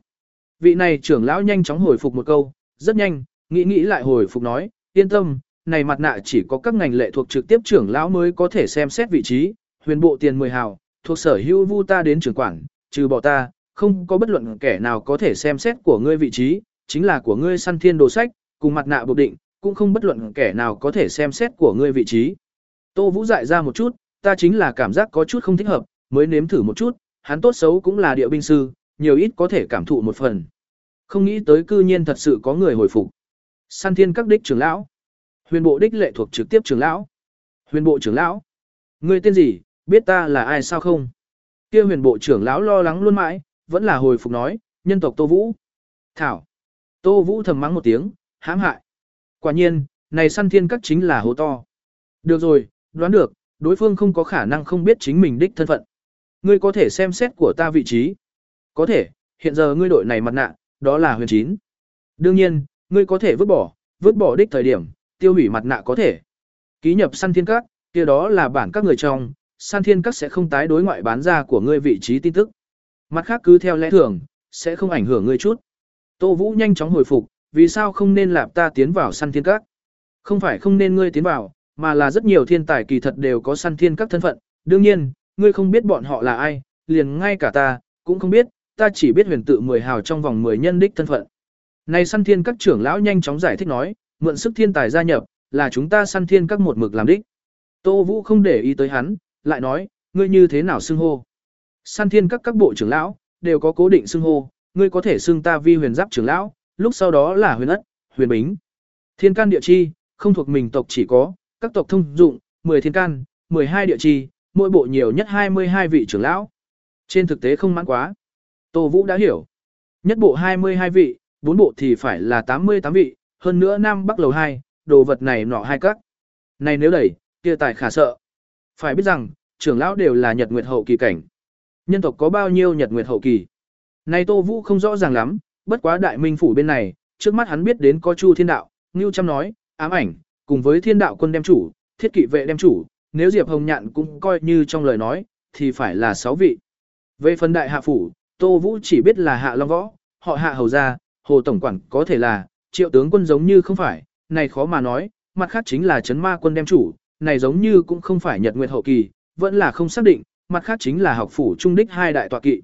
Vị này trưởng lão nhanh chóng hồi phục một câu, rất nhanh, nghĩ nghĩ lại hồi phục nói, yên tâm, này mặt nạ chỉ có các ngành lệ thuộc trực tiếp trưởng lão mới có thể xem xét vị trí, huyền bộ tiền 10 hào, thuộc sở hữu vu ta đến trưởng quản, trừ bỏ ta, không có bất luận kẻ nào có thể xem xét của ngươi vị trí, chính là của ngươi săn thiên đồ sách, cùng mặt nạ buộc định, cũng không bất luận kẻ nào có thể xem xét của ngươi vị trí. Tô Vũ dại ra một chút, ta chính là cảm giác có chút không thích hợp, mới nếm thử một chút, hắn tốt xấu cũng là địa binh sư, nhiều ít có thể cảm thụ một phần. Không nghĩ tới cư nhiên thật sự có người hồi phục. san thiên các đích trưởng lão. Huyền bộ đích lệ thuộc trực tiếp trưởng lão. Huyền bộ trưởng lão. Ngươi tên gì, biết ta là ai sao không? Kia huyền bộ trưởng lão lo lắng luôn mãi, vẫn là hồi phục nói, nhân tộc Tô Vũ. Thảo. Tô Vũ thầm mắng một tiếng, hãm hại. Quả nhiên, này săn thiên các chính là hố to. Được rồi, đoán được, đối phương không có khả năng không biết chính mình đích thân phận. Ngươi có thể xem xét của ta vị trí. Có thể, hiện giờ ngươi đội này mặt nạ, đó là huyền chín. Đương nhiên, ngươi có thể vứt bỏ, vứt bỏ đích thời điểm, tiêu hủy mặt nạ có thể. Ký nhập săn thiên các, kia đó là bản các người trong, săn thiên các sẽ không tái đối ngoại bán ra của ngươi vị trí tin tức. Mặt khác cứ theo lẽ thường, sẽ không ảnh hưởng ngươi chút. Tô Vũ nhanh chóng hồi phục, vì sao không nên làm ta tiến vào săn thiên các? Không phải không nên ngươi tiến vào, mà là rất nhiều thiên tài kỳ thật đều có săn thiên các thân phận. Đương nhiên, ngươi không biết bọn họ là ai, liền ngay cả ta, cũng không biết, ta chỉ biết huyền tự 10 hào trong vòng 10 nhân đích thân phận. Này săn thiên các trưởng lão nhanh chóng giải thích nói, mượn sức thiên tài gia nhập, là chúng ta săn thiên các một mực làm đích. Tô Vũ không để ý tới hắn, lại nói, ngươi như thế nào xưng hô. Săn thiên các các bộ trưởng lão, đều có cố định xưng hô, ngươi có thể xưng ta vi huyền giáp trưởng lão, lúc sau đó là huyền ất, huyền bính. Thiên can địa chi, không thuộc mình tộc chỉ có, các tộc thông dụng, 10 thiên can, 12 địa chi, mỗi bộ nhiều nhất 22 vị trưởng lão. Trên thực tế không mãn quá. Tô Vũ đã hiểu. Nhất bộ 22 vị, bốn bộ thì phải là 88 vị, hơn nữa Nam Bắc lầu 2, đồ vật này nọ hai các. Này nếu đẩy, kia tài khả sợ. Phải biết rằng, trưởng lão đều là nhật nguyệt hậu kỳ cảnh. Nhân tộc có bao nhiêu nhật nguyệt hậu kỳ? Này Tô Vũ không rõ ràng lắm, bất quá đại minh phủ bên này, trước mắt hắn biết đến có Chu Thiên Đạo, Ngưu Trăm nói, ám ảnh, cùng với Thiên Đạo quân đem chủ, Thiết kỵ vệ đem chủ, nếu Diệp Hồng Nhạn cũng coi như trong lời nói, thì phải là sáu vị. Về phần đại hạ phủ, Tô Vũ chỉ biết là hạ long võ, họ hạ hầu gia, hồ tổng quản có thể là, triệu tướng quân giống như không phải, này khó mà nói, mặt khác chính là chấn ma quân đem chủ, này giống như cũng không phải nhật nguyệt hậu kỳ, vẫn là không xác định, mặt khác chính là học phủ trung đích hai đại tọa kỵ.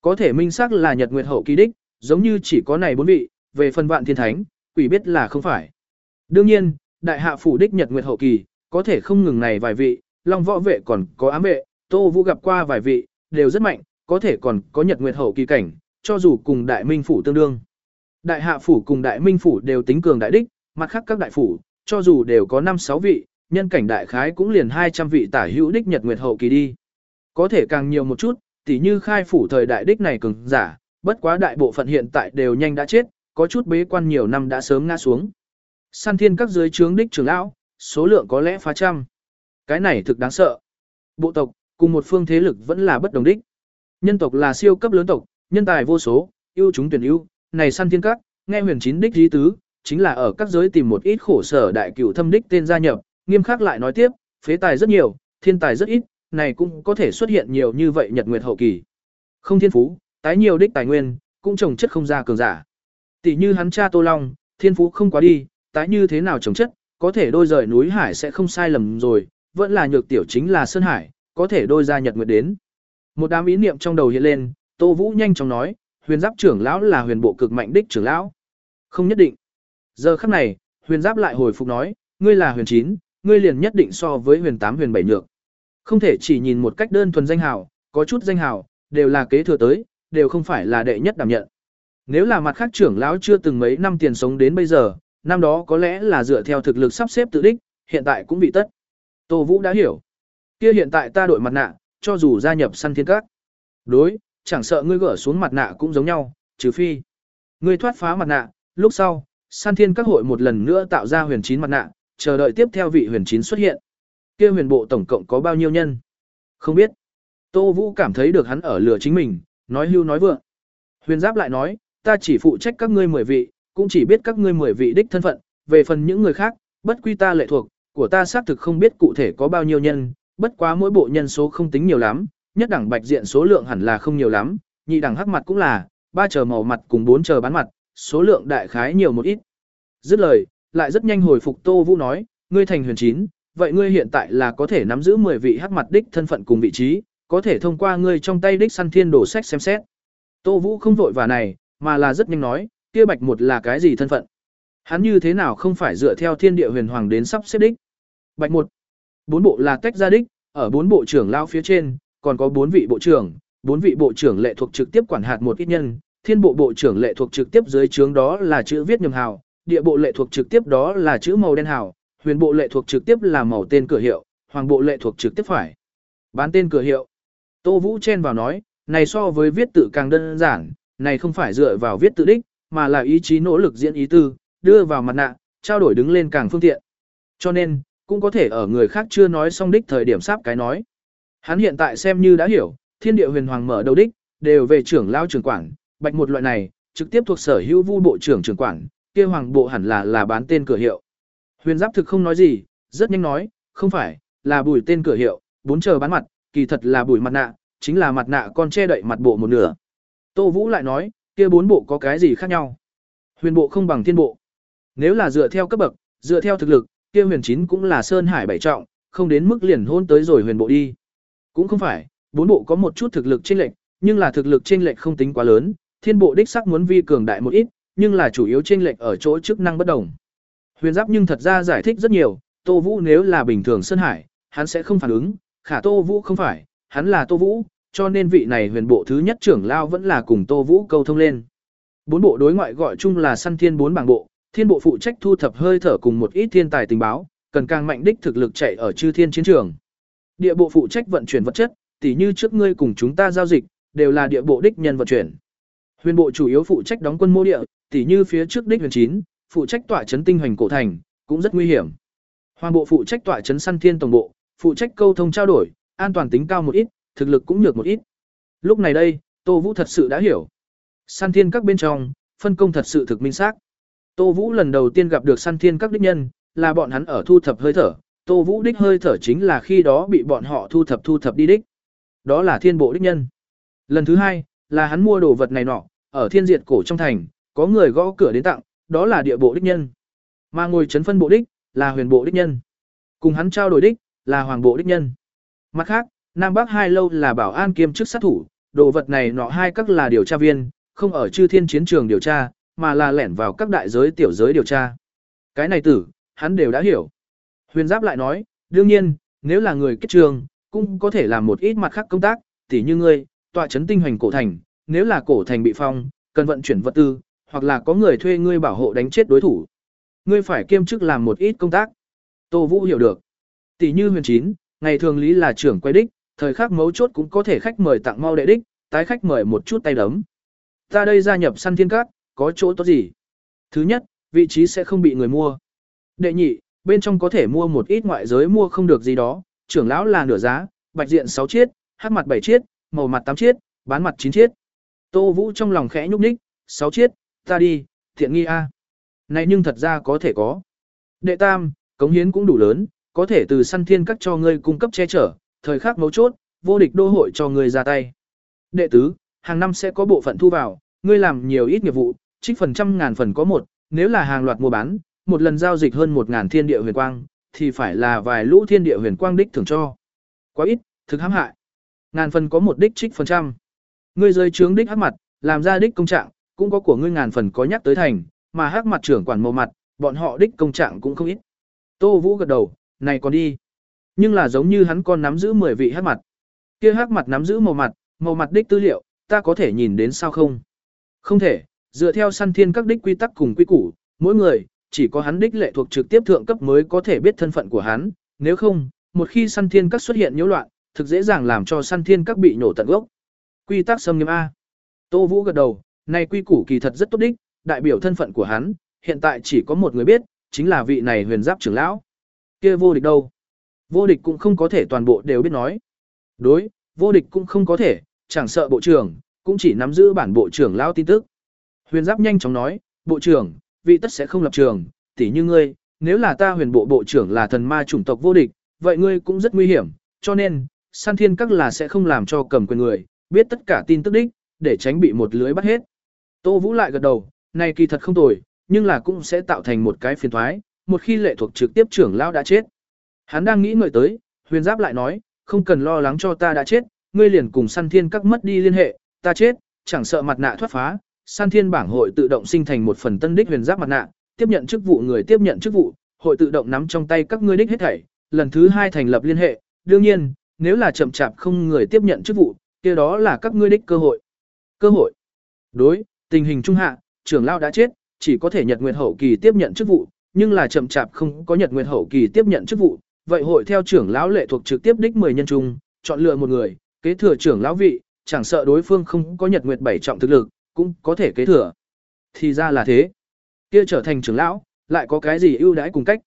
Có thể minh xác là nhật nguyệt hậu kỳ đích, giống như chỉ có này bốn vị, về phần vạn thiên thánh, quỷ biết là không phải. Đương nhiên, đại hạ phủ đích nhật nguyệt hậu kỳ, có thể không ngừng này vài vị, long võ vệ còn có ám vệ, tô vũ gặp qua vài vị, đều rất mạnh, có thể còn có nhật nguyệt hậu kỳ cảnh, cho dù cùng đại minh phủ tương đương. Đại hạ phủ cùng đại minh phủ đều tính cường đại đích, mặt khác các đại phủ, cho dù đều có 5-6 vị, nhân cảnh đại khái cũng liền 200 vị tả hữu đích nhật nguyệt hậu kỳ đi. Có thể càng nhiều một chút, tỉ như khai phủ thời đại đích này cường giả, bất quá đại bộ phận hiện tại đều nhanh đã chết, có chút bế quan nhiều năm đã sớm ngã xuống. San thiên các dưới trướng đích trưởng lão, số lượng có lẽ phá trăm. Cái này thực đáng sợ. Bộ tộc, cùng một phương thế lực vẫn là bất đồng đích. Nhân tộc là siêu cấp lớn tộc, nhân tài vô số, ưu chúng tuyển ưu, này san thiên các, nghe huyền chín đích dí tứ, chính là ở các giới tìm một ít khổ sở đại cửu thâm đích tên gia nhập, nghiêm khắc lại nói tiếp, phế tài rất nhiều, thiên tài rất ít, này cũng có thể xuất hiện nhiều như vậy nhật nguyệt hậu kỳ. Không thiên phú, tái nhiều đích tài nguyên, cũng trồng chất không ra cường giả. Tỷ như hắn cha Tô Long, thiên phú không quá đi, tái như thế nào trồng chất, có thể đôi rời núi hải sẽ không sai lầm rồi, vẫn là nhược tiểu chính là Sơn Hải, có thể đôi ra nhật nguyệt đến. Một đám ý niệm trong đầu hiện lên, Tô Vũ nhanh chóng nói, huyền giáp trưởng lão là huyền bộ cực mạnh đích trưởng lão. Không nhất định. Giờ khắc này, huyền giáp lại hồi phục nói, ngươi là huyền 9, ngươi liền nhất định so với huyền 8 huyền 7 nhược. Không thể chỉ nhìn một cách đơn thuần danh hào, có chút danh hào, đều là kế thừa tới, đều không phải là đệ nhất đảm nhận. Nếu là mặt khác trưởng lão chưa từng mấy năm tiền sống đến bây giờ, năm đó có lẽ là dựa theo thực lực sắp xếp tự đích, hiện tại cũng bị tất. Tô Vũ đã hiểu. Kia hiện tại ta đội mặt nạ, cho dù gia nhập săn thiên các. Đối, chẳng sợ ngươi gỡ xuống mặt nạ cũng giống nhau, trừ phi. Ngươi thoát phá mặt nạ, lúc sau, săn thiên các hội một lần nữa tạo ra huyền chín mặt nạ, chờ đợi tiếp theo vị huyền chín xuất hiện. Kia huyền bộ tổng cộng có bao nhiêu nhân? Không biết. Tô Vũ cảm thấy được hắn ở lửa chính mình, nói hưu nói vượng. Huyền giáp lại nói, ta chỉ phụ trách các ngươi mười vị, cũng chỉ biết các ngươi mười vị đích thân phận, về phần những người khác, bất quy ta lệ thuộc, của ta xác thực không biết cụ thể có bao nhiêu nhân, bất quá mỗi bộ nhân số không tính nhiều lắm, nhất đẳng bạch diện số lượng hẳn là không nhiều lắm, nhị đẳng hắc mặt cũng là, ba chờ màu mặt cùng bốn chờ bán mặt, số lượng đại khái nhiều một ít. Dứt lời, lại rất nhanh hồi phục Tô Vũ nói, ngươi thành huyền chín, vậy ngươi hiện tại là có thể nắm giữ 10 vị hắc mặt đích thân phận cùng vị trí, có thể thông qua ngươi trong tay đích săn thiên đổ sách xem xét. Tô Vũ không vội và này, mà là rất nhanh nói, kia bạch một là cái gì thân phận. Hắn như thế nào không phải dựa theo thiên địa huyền hoàng đến sắp xếp đích. Bạch một, bốn bộ là tách ra đích, ở bốn bộ trưởng lao phía trên, còn có bốn vị bộ trưởng, bốn vị bộ trưởng lệ thuộc trực tiếp quản hạt một ít nhân, thiên bộ bộ trưởng lệ thuộc trực tiếp dưới trướng đó là chữ viết nhầm hào, địa bộ lệ thuộc trực tiếp đó là chữ màu đen hào, huyền bộ lệ thuộc trực tiếp là màu tên cửa hiệu, hoàng bộ lệ thuộc trực tiếp phải. Bán tên cửa hiệu. Tô Vũ chen vào nói, này so với viết tự càng đơn giản, này không phải dựa vào viết tự đích, mà là ý chí nỗ lực diễn ý tư, đưa vào mặt nạ, trao đổi đứng lên càng phương tiện. Cho nên, cũng có thể ở người khác chưa nói xong đích thời điểm sắp cái nói. Hắn hiện tại xem như đã hiểu, thiên địa huyền hoàng mở đầu đích, đều về trưởng lao trưởng quản, bạch một loại này, trực tiếp thuộc sở hữu vu bộ trưởng trưởng quản, kia hoàng bộ hẳn là là bán tên cửa hiệu. Huyền giáp thực không nói gì, rất nhanh nói, không phải, là bùi tên cửa hiệu, bốn chờ bán mặt, kỳ thật là bùi mặt nạ, chính là mặt nạ con che đậy mặt bộ một nửa. Tô Vũ lại nói, kia bốn bộ có cái gì khác nhau? Huyền bộ không bằng thiên bộ. Nếu là dựa theo cấp bậc, dựa theo thực lực, kia huyền chín cũng là sơn hải bảy trọng, không đến mức liền hôn tới rồi huyền bộ đi. Cũng không phải, bốn bộ có một chút thực lực chênh lệch, nhưng là thực lực chênh lệch không tính quá lớn, thiên bộ đích sắc muốn vi cường đại một ít, nhưng là chủ yếu chênh lệch ở chỗ chức năng bất đồng. Huyền giáp nhưng thật ra giải thích rất nhiều, Tô Vũ nếu là bình thường sơn hải, hắn sẽ không phản ứng, khả Tô Vũ không phải, hắn là Tô Vũ, cho nên vị này huyền bộ thứ nhất trưởng lao vẫn là cùng Tô Vũ câu thông lên. Bốn bộ đối ngoại gọi chung là săn thiên bốn bảng bộ, thiên bộ phụ trách thu thập hơi thở cùng một ít thiên tài tình báo, cần càng mạnh đích thực lực chạy ở chư thiên chiến trường. Địa bộ phụ trách vận chuyển vật chất, tỉ như trước ngươi cùng chúng ta giao dịch, đều là địa bộ đích nhân vận chuyển. Huyền bộ chủ yếu phụ trách đóng quân mô địa, tỉ như phía trước đích huyền chín, phụ trách tỏa trấn tinh hoành cổ thành, cũng rất nguy hiểm. Hoàng bộ phụ trách tỏa trấn săn thiên tổng bộ, phụ trách câu thông trao đổi, an toàn tính cao một ít, thực lực cũng nhược một ít. Lúc này đây, Tô Vũ thật sự đã hiểu. san thiên các bên trong, phân công thật sự thực minh xác. Tô Vũ lần đầu tiên gặp được san thiên các đích nhân, là bọn hắn ở thu thập hơi thở. Tô Vũ đích hơi thở chính là khi đó bị bọn họ thu thập thu thập đi đích. Đó là thiên bộ đích nhân. Lần thứ hai, là hắn mua đồ vật này nọ, ở thiên diệt cổ trong thành, có người gõ cửa đến tặng, đó là địa bộ đích nhân. Mà ngồi chấn phân bộ đích, là huyền bộ đích nhân. Cùng hắn trao đổi đích, là hoàng bộ đích nhân. Mặt khác, Nam Bắc hai lâu là bảo an kiêm chức sát thủ, đồ vật này nọ hai các là điều tra viên, không ở chư thiên chiến trường điều tra, mà là lẻn vào các đại giới tiểu giới điều tra. Cái này tử, hắn đều đã hiểu. Huyền Giáp lại nói, đương nhiên, nếu là người kết trường, cũng có thể làm một ít mặt khác công tác, tỉ như ngươi, tọa chấn tinh hoành cổ thành, nếu là cổ thành bị phong, cần vận chuyển vật tư, hoặc là có người thuê ngươi bảo hộ đánh chết đối thủ. Ngươi phải kiêm chức làm một ít công tác. Tô Vũ hiểu được. Tỷ như huyền chín, ngày thường lý là trưởng quay đích, thời khắc mấu chốt cũng có thể khách mời tặng mau đệ đích, tái khách mời một chút tay đấm. Ta đây gia nhập săn thiên cát, có chỗ tốt gì? Thứ nhất, vị trí sẽ không bị người mua. Đệ nhị, bên trong có thể mua một ít ngoại giới mua không được gì đó, trưởng lão là nửa giá, bạch diện 6 chiết, hắc mặt 7 chiết, màu mặt 8 chiết, bán mặt 9 chiết. Tô Vũ trong lòng khẽ nhúc nhích, 6 chiết, ta đi, thiện nghi a. Này nhưng thật ra có thể có. Đệ tam, cống hiến cũng đủ lớn, có thể từ săn thiên các cho ngươi cung cấp che chở, thời khắc mấu chốt, vô địch đô hội cho ngươi ra tay. Đệ tứ, hàng năm sẽ có bộ phận thu vào, ngươi làm nhiều ít nghiệp vụ, trích phần trăm ngàn phần có một, nếu là hàng loạt mua bán, một lần giao dịch hơn một ngàn thiên địa huyền quang, thì phải là vài lũ thiên địa huyền quang đích thưởng cho. Quá ít, thực hãm hại. Ngàn phần có một đích trích phần trăm. Ngươi rơi trướng đích hắc mặt, làm ra đích công trạng, cũng có của ngươi ngàn phần có nhắc tới thành, mà hắc mặt trưởng quản màu mặt, bọn họ đích công trạng cũng không ít. Tô Vũ gật đầu, này còn đi. Nhưng là giống như hắn còn nắm giữ 10 vị hắc mặt. Kia hắc mặt nắm giữ màu mặt, màu mặt đích tư liệu, ta có thể nhìn đến sao không? Không thể, dựa theo săn thiên các đích quy tắc cùng quy củ, mỗi người, chỉ có hắn đích lệ thuộc trực tiếp thượng cấp mới có thể biết thân phận của hắn, nếu không, một khi săn thiên các xuất hiện nhiễu loạn, thực dễ dàng làm cho săn thiên các bị nổ tận gốc. Quy tắc xâm nghiêm A. Tô Vũ gật đầu, này quy củ kỳ thật rất tốt đích, đại biểu thân phận của hắn, hiện tại chỉ có một người biết, chính là vị này huyền giáp trưởng lão. Kia vô địch đâu? Vô địch cũng không có thể toàn bộ đều biết nói. Đối, vô địch cũng không có thể, chẳng sợ bộ trưởng, cũng chỉ nắm giữ bản bộ trưởng lão tin tức. Huyền giáp nhanh chóng nói, bộ trưởng, vị tất sẽ không lập trường, tỉ như ngươi, nếu là ta huyền bộ bộ trưởng là thần ma chủng tộc vô địch, vậy ngươi cũng rất nguy hiểm, cho nên, san thiên các là sẽ không làm cho cầm quyền người, biết tất cả tin tức đích, để tránh bị một lưới bắt hết. Tô Vũ lại gật đầu, này kỳ thật không tồi, nhưng là cũng sẽ tạo thành một cái phiền thoái, một khi lệ thuộc trực tiếp trưởng lão đã chết. Hắn đang nghĩ ngợi tới, huyền giáp lại nói, không cần lo lắng cho ta đã chết, ngươi liền cùng săn thiên các mất đi liên hệ, ta chết, chẳng sợ mặt nạ thoát phá, san thiên bảng hội tự động sinh thành một phần tân đích huyền giáp mặt nạ, tiếp nhận chức vụ người tiếp nhận chức vụ, hội tự động nắm trong tay các ngươi đích hết thảy, lần thứ hai thành lập liên hệ, đương nhiên, nếu là chậm chạp không người tiếp nhận chức vụ, kia đó là các ngươi đích cơ hội. Cơ hội. Đối, tình hình trung hạ, trưởng lão đã chết, chỉ có thể Nhật Nguyệt hậu kỳ tiếp nhận chức vụ, nhưng là chậm chạp không có Nhật Nguyệt hậu kỳ tiếp nhận chức vụ, vậy hội theo trưởng lão lệ thuộc trực tiếp đích 10 nhân trung, chọn lựa một người, kế thừa trưởng lão vị, chẳng sợ đối phương không có Nhật Nguyệt bảy trọng thực lực, cũng có thể kế thừa. Thì ra là thế. Kia trở thành trưởng lão, lại có cái gì ưu đãi cùng cách?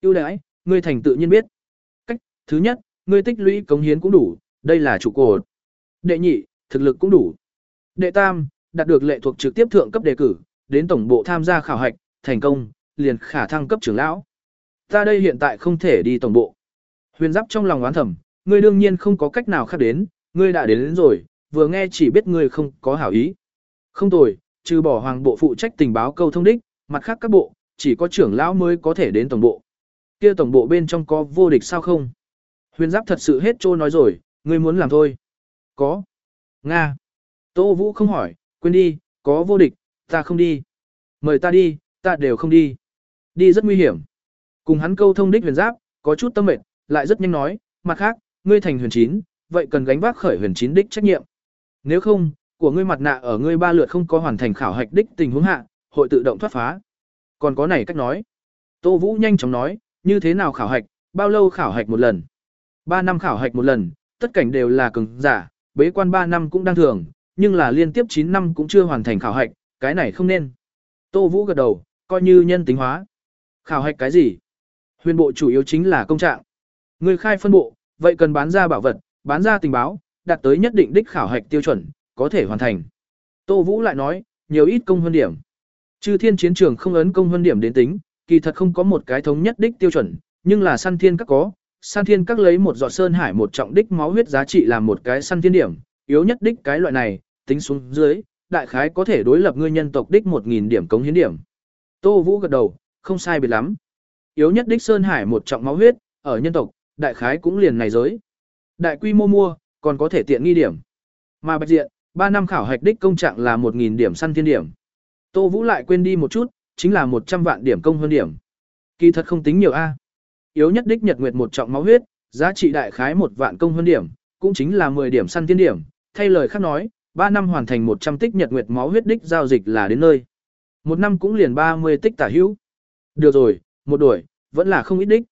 Ưu đãi, ngươi thành tự nhiên biết. Cách, thứ nhất, ngươi tích lũy cống hiến cũng đủ, đây là trụ cột. Đệ nhị, thực lực cũng đủ. Đệ tam, đạt được lệ thuộc trực tiếp thượng cấp đề cử, đến tổng bộ tham gia khảo hạch, thành công, liền khả thăng cấp trưởng lão. Ta đây hiện tại không thể đi tổng bộ. Huyền giáp trong lòng oán thầm, ngươi đương nhiên không có cách nào khác đến, ngươi đã đến, đến rồi, vừa nghe chỉ biết ngươi không có hảo ý. Không tồi, trừ bỏ hoàng bộ phụ trách tình báo câu thông đích, mặt khác các bộ, chỉ có trưởng lão mới có thể đến tổng bộ. Kia tổng bộ bên trong có vô địch sao không? Huyền giáp thật sự hết trôi nói rồi, ngươi muốn làm thôi. Có. Nga. Tô Vũ không hỏi, quên đi, có vô địch, ta không đi. Mời ta đi, ta đều không đi. Đi rất nguy hiểm. Cùng hắn câu thông đích huyền giáp, có chút tâm mệt, lại rất nhanh nói, mặt khác, ngươi thành huyền chín, vậy cần gánh vác khởi huyền chín đích trách nhiệm. Nếu không, của ngươi mặt nạ ở ngươi ba lượt không có hoàn thành khảo hạch đích tình huống hạ, hội tự động thoát phá. Còn có này cách nói. Tô Vũ nhanh chóng nói, như thế nào khảo hạch, bao lâu khảo hạch một lần. Ba năm khảo hạch một lần, tất cảnh đều là cường giả, bế quan ba năm cũng đang thường, nhưng là liên tiếp 9 năm cũng chưa hoàn thành khảo hạch, cái này không nên. Tô Vũ gật đầu, coi như nhân tính hóa. Khảo hạch cái gì? Huyền bộ chủ yếu chính là công trạng. Người khai phân bộ, vậy cần bán ra bảo vật, bán ra tình báo, đạt tới nhất định đích khảo hạch tiêu chuẩn, có thể hoàn thành. Tô Vũ lại nói, nhiều ít công hơn điểm. Chư thiên chiến trường không ấn công hơn điểm đến tính, kỳ thật không có một cái thống nhất đích tiêu chuẩn, nhưng là săn thiên các có. Săn thiên các lấy một giọt sơn hải một trọng đích máu huyết giá trị làm một cái săn thiên điểm, yếu nhất đích cái loại này, tính xuống dưới, đại khái có thể đối lập ngươi nhân tộc đích 1.000 điểm cống hiến điểm. Tô Vũ gật đầu, không sai biệt lắm. Yếu nhất đích sơn hải một trọng máu huyết, ở nhân tộc, đại khái cũng liền này giới. Đại quy mô mua, còn có thể tiện nghi điểm. Mà bạch diện, 3 năm khảo hạch đích công trạng là 1.000 điểm săn thiên điểm. Tô Vũ lại quên đi một chút, chính là 100 vạn điểm công hơn điểm. Kỳ thật không tính nhiều A. Yếu nhất đích nhật nguyệt một trọng máu huyết, giá trị đại khái một vạn công hơn điểm, cũng chính là 10 điểm săn thiên điểm. Thay lời khác nói, 3 năm hoàn thành 100 tích nhật nguyệt máu huyết đích giao dịch là đến nơi. Một năm cũng liền 30 tích tả hữu. Được rồi, một đuổi, vẫn là không ít đích.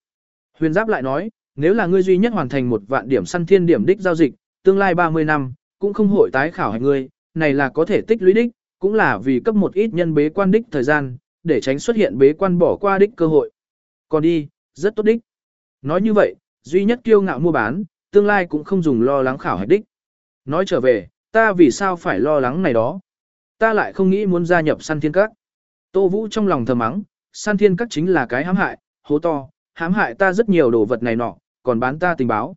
Huyền Giáp lại nói, nếu là ngươi duy nhất hoàn thành một vạn điểm săn thiên điểm đích giao dịch, tương lai 30 năm, cũng không hội tái khảo hạch ngươi, này là có thể tích lũy đích, cũng là vì cấp một ít nhân bế quan đích thời gian, để tránh xuất hiện bế quan bỏ qua đích cơ hội. Còn đi, rất tốt đích. Nói như vậy, duy nhất kiêu ngạo mua bán, tương lai cũng không dùng lo lắng khảo hạch đích. Nói trở về, ta vì sao phải lo lắng này đó? Ta lại không nghĩ muốn gia nhập săn thiên các. Tô Vũ trong lòng thầm mắng, San thiên các chính là cái hãm hại, hố to, hãm hại ta rất nhiều đồ vật này nọ, còn bán ta tình báo.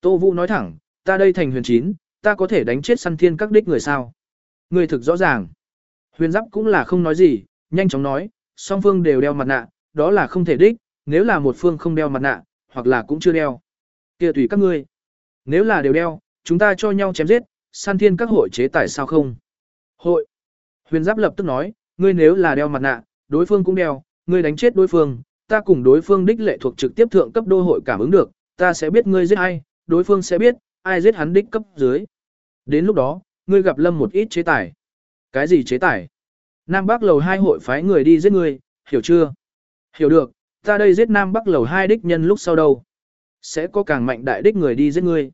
Tô Vũ nói thẳng, ta đây thành huyền chín, ta có thể đánh chết săn thiên các đích người sao? Người thực rõ ràng. Huyền giáp cũng là không nói gì, nhanh chóng nói, song phương đều đeo mặt nạ, đó là không thể đích, nếu là một phương không đeo mặt nạ, hoặc là cũng chưa đeo. kia tùy các ngươi. Nếu là đều đeo, chúng ta cho nhau chém giết, san thiên các hội chế tài sao không? Hội. Huyền giáp lập tức nói, ngươi nếu là đeo mặt nạ, đối phương cũng đeo, ngươi đánh chết đối phương, ta cùng đối phương đích lệ thuộc trực tiếp thượng cấp đô hội cảm ứng được, ta sẽ biết ngươi giết ai, đối phương sẽ biết, ai giết hắn đích cấp dưới. Đến lúc đó, ngươi gặp lâm một ít chế tài. Cái gì chế tài? Nam Bắc lầu 2 hội phái người đi giết ngươi, hiểu chưa? Hiểu được, ta đây giết Nam Bắc lầu 2 đích nhân lúc sau đâu? Sẽ có càng mạnh đại đích người đi giết ngươi.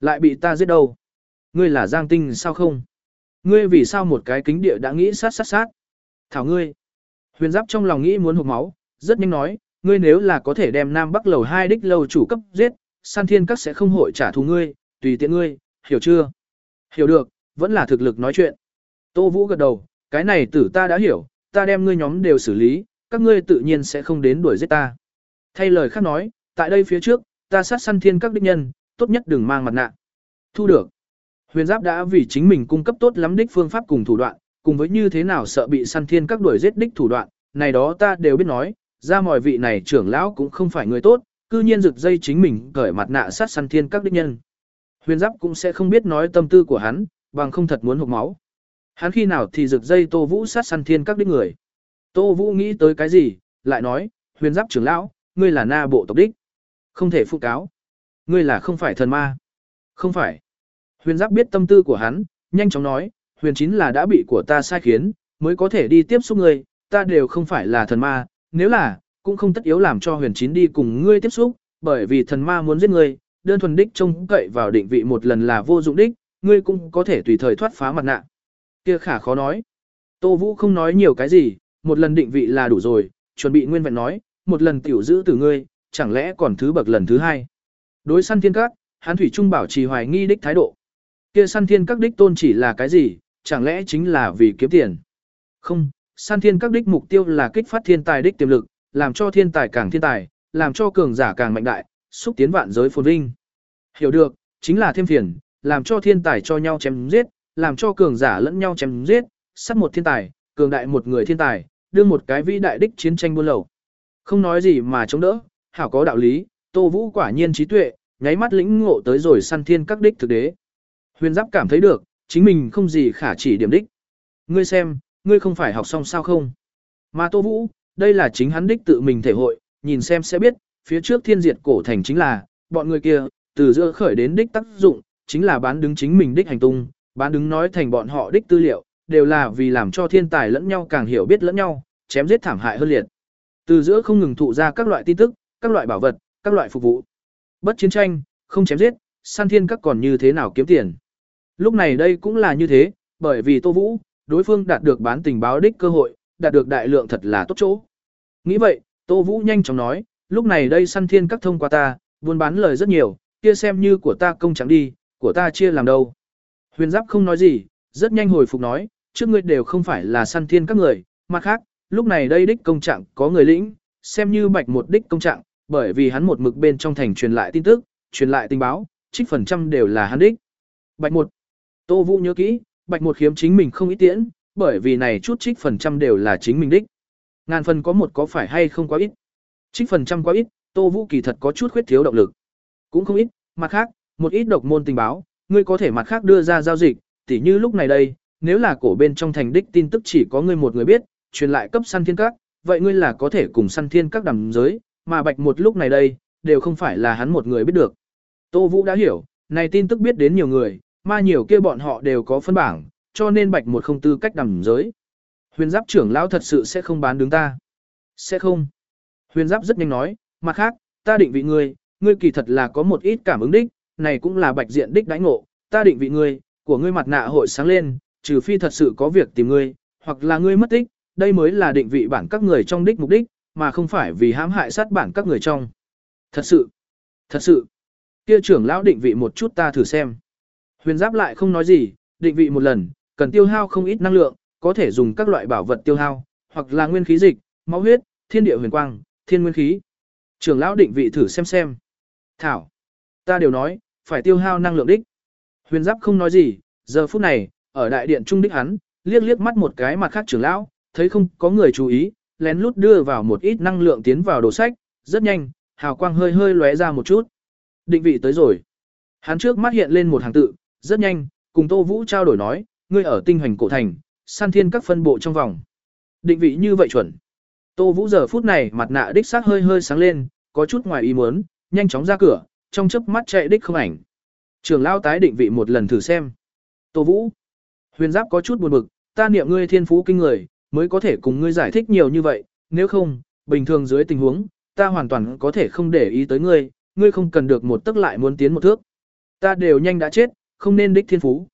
Lại bị ta giết đâu? Ngươi là Giang Tinh sao không? Ngươi vì sao một cái kính địa đã nghĩ sát sát sát? Thảo ngươi. Huyền giáp trong lòng nghĩ muốn hộc máu, rất nhanh nói, ngươi nếu là có thể đem Nam Bắc lầu 2 đích lầu chủ cấp giết, san thiên các sẽ không hội trả thù ngươi, tùy tiện ngươi, hiểu chưa? Hiểu được, vẫn là thực lực nói chuyện. Tô Vũ gật đầu, cái này tử ta đã hiểu, ta đem ngươi nhóm đều xử lý, các ngươi tự nhiên sẽ không đến đuổi giết ta. Thay lời khác nói, tại đây phía trước, ta sát săn thiên các đích nhân, tốt nhất đừng mang mặt nạ. Thu được. Huyền giáp đã vì chính mình cung cấp tốt lắm đích phương pháp cùng thủ đoạn, cùng với như thế nào sợ bị săn thiên các đuổi giết đích thủ đoạn, này đó ta đều biết nói, ra mọi vị này trưởng lão cũng không phải người tốt, cư nhiên rực dây chính mình cởi mặt nạ sát săn thiên các đích nhân. Huyền giáp cũng sẽ không biết nói tâm tư của hắn, bằng không thật muốn hụt máu. Hắn khi nào thì rực dây Tô Vũ sát săn thiên các đích người. Tô Vũ nghĩ tới cái gì, lại nói, huyền giáp trưởng lão, ngươi là na bộ tộc đích. Không thể phụ cáo. Ngươi là không phải thần ma. Không phải. Huyền giáp biết tâm tư của hắn, nhanh chóng nói, huyền chín là đã bị của ta sai khiến, mới có thể đi tiếp xúc ngươi, ta đều không phải là thần ma, nếu là, cũng không tất yếu làm cho huyền chín đi cùng ngươi tiếp xúc, bởi vì thần ma muốn giết ngươi, đơn thuần đích trông cậy vào định vị một lần là vô dụng đích, ngươi cũng có thể tùy thời thoát phá mặt nạ. Kia khả khó nói. Tô Vũ không nói nhiều cái gì, một lần định vị là đủ rồi, chuẩn bị nguyên vẹn nói, một lần tiểu giữ từ ngươi, chẳng lẽ còn thứ bậc lần thứ hai. Đối săn thiên các, hán thủy trung bảo trì hoài nghi đích thái độ. Kia săn thiên các đích tôn chỉ là cái gì, chẳng lẽ chính là vì kiếm tiền. Không, san thiên các đích mục tiêu là kích phát thiên tài đích tiềm lực, làm cho thiên tài càng thiên tài, làm cho cường giả càng mạnh đại, xúc tiến vạn giới phồn vinh. Hiểu được, chính là thêm phiền, làm cho thiên tài cho nhau chém giết, làm cho cường giả lẫn nhau chém giết, sát một thiên tài, cường đại một người thiên tài, đưa một cái vĩ đại đích chiến tranh buôn lậu. Không nói gì mà chống đỡ, hảo có đạo lý, Tô Vũ quả nhiên trí tuệ, nháy mắt lĩnh ngộ tới rồi săn thiên các đích thực đế. Huyền Giáp cảm thấy được, chính mình không gì khả chỉ điểm đích. Ngươi xem, ngươi không phải học xong sao không? Mà Tô Vũ, đây là chính hắn đích tự mình thể hội, nhìn xem sẽ biết, phía trước thiên diệt cổ thành chính là, bọn người kia, từ giữa khởi đến đích tác dụng, chính là bán đứng chính mình đích hành tung, bán đứng nói thành bọn họ đích tư liệu, đều là vì làm cho thiên tài lẫn nhau càng hiểu biết lẫn nhau, chém giết thảm hại hơn liệt. Từ giữa không ngừng thụ ra các loại tin tức, các loại bảo vật, các loại phục vụ. Bất chiến tranh, không chém giết, san thiên các còn như thế nào kiếm tiền. Lúc này đây cũng là như thế, bởi vì Tô Vũ, đối phương đạt được bán tình báo đích cơ hội, đạt được đại lượng thật là tốt chỗ. Nghĩ vậy, Tô Vũ nhanh chóng nói, lúc này đây săn thiên các thông qua ta, buôn bán lời rất nhiều, kia xem như của ta công trắng đi, của ta chia làm đâu. Huyền giáp không nói gì, rất nhanh hồi phục nói, trước ngươi đều không phải là săn thiên các người, mặt khác, lúc này đây đích công trạng có người lĩnh, xem như bạch một đích công trạng, bởi vì hắn một mực bên trong thành truyền lại tin tức, truyền lại tình báo, trích phần trăm đều là hắn đích. Bạch một, Tô Vũ nhớ kỹ, bạch một khiếm chính mình không ý tiễn, bởi vì này chút trích phần trăm đều là chính mình đích. Ngàn phần có một có phải hay không quá ít. Trích phần trăm quá ít, Tô Vũ kỳ thật có chút khuyết thiếu động lực. Cũng không ít, mặt khác, một ít độc môn tình báo, ngươi có thể mặt khác đưa ra giao dịch, tỉ như lúc này đây, nếu là cổ bên trong thành đích tin tức chỉ có ngươi một người biết, truyền lại cấp săn thiên các, vậy ngươi là có thể cùng săn thiên các đằng giới, mà bạch một lúc này đây, đều không phải là hắn một người biết được. Tô Vũ đã hiểu, này tin tức biết đến nhiều người, Ma nhiều kia bọn họ đều có phân bảng, cho nên bạch một không tư cách đầm giới. Huyền giáp trưởng lão thật sự sẽ không bán đứng ta. Sẽ không. Huyền giáp rất nhanh nói, mặt khác, ta định vị ngươi, ngươi kỳ thật là có một ít cảm ứng đích, này cũng là bạch diện đích đánh ngộ, ta định vị ngươi, của ngươi mặt nạ hội sáng lên, trừ phi thật sự có việc tìm ngươi, hoặc là ngươi mất tích, đây mới là định vị bản các người trong đích mục đích, mà không phải vì hãm hại sát bản các người trong. Thật sự, thật sự, kia trưởng lão định vị một chút ta thử xem. Huyền giáp lại không nói gì, định vị một lần, cần tiêu hao không ít năng lượng, có thể dùng các loại bảo vật tiêu hao, hoặc là nguyên khí dịch, máu huyết, thiên địa huyền quang, thiên nguyên khí. Trưởng lão định vị thử xem xem. Thảo, ta đều nói, phải tiêu hao năng lượng đích. Huyền giáp không nói gì, giờ phút này, ở đại điện trung đích hắn, liếc liếc mắt một cái mặt khác trưởng lão, thấy không có người chú ý, lén lút đưa vào một ít năng lượng tiến vào đồ sách, rất nhanh, hào quang hơi hơi lóe ra một chút. Định vị tới rồi. Hắn trước mắt hiện lên một hàng tự, rất nhanh, cùng Tô Vũ trao đổi nói, ngươi ở tinh hoành cổ thành, san thiên các phân bộ trong vòng. Định vị như vậy chuẩn. Tô Vũ giờ phút này mặt nạ đích xác hơi hơi sáng lên, có chút ngoài ý muốn, nhanh chóng ra cửa, trong chớp mắt chạy đích không ảnh. Trường lao tái định vị một lần thử xem. Tô Vũ. Huyền giáp có chút buồn bực, ta niệm ngươi thiên phú kinh người, mới có thể cùng ngươi giải thích nhiều như vậy, nếu không, bình thường dưới tình huống, ta hoàn toàn có thể không để ý tới ngươi, ngươi không cần được một tức lại muốn tiến một thước. Ta đều nhanh đã chết, không nên đích thiên phú.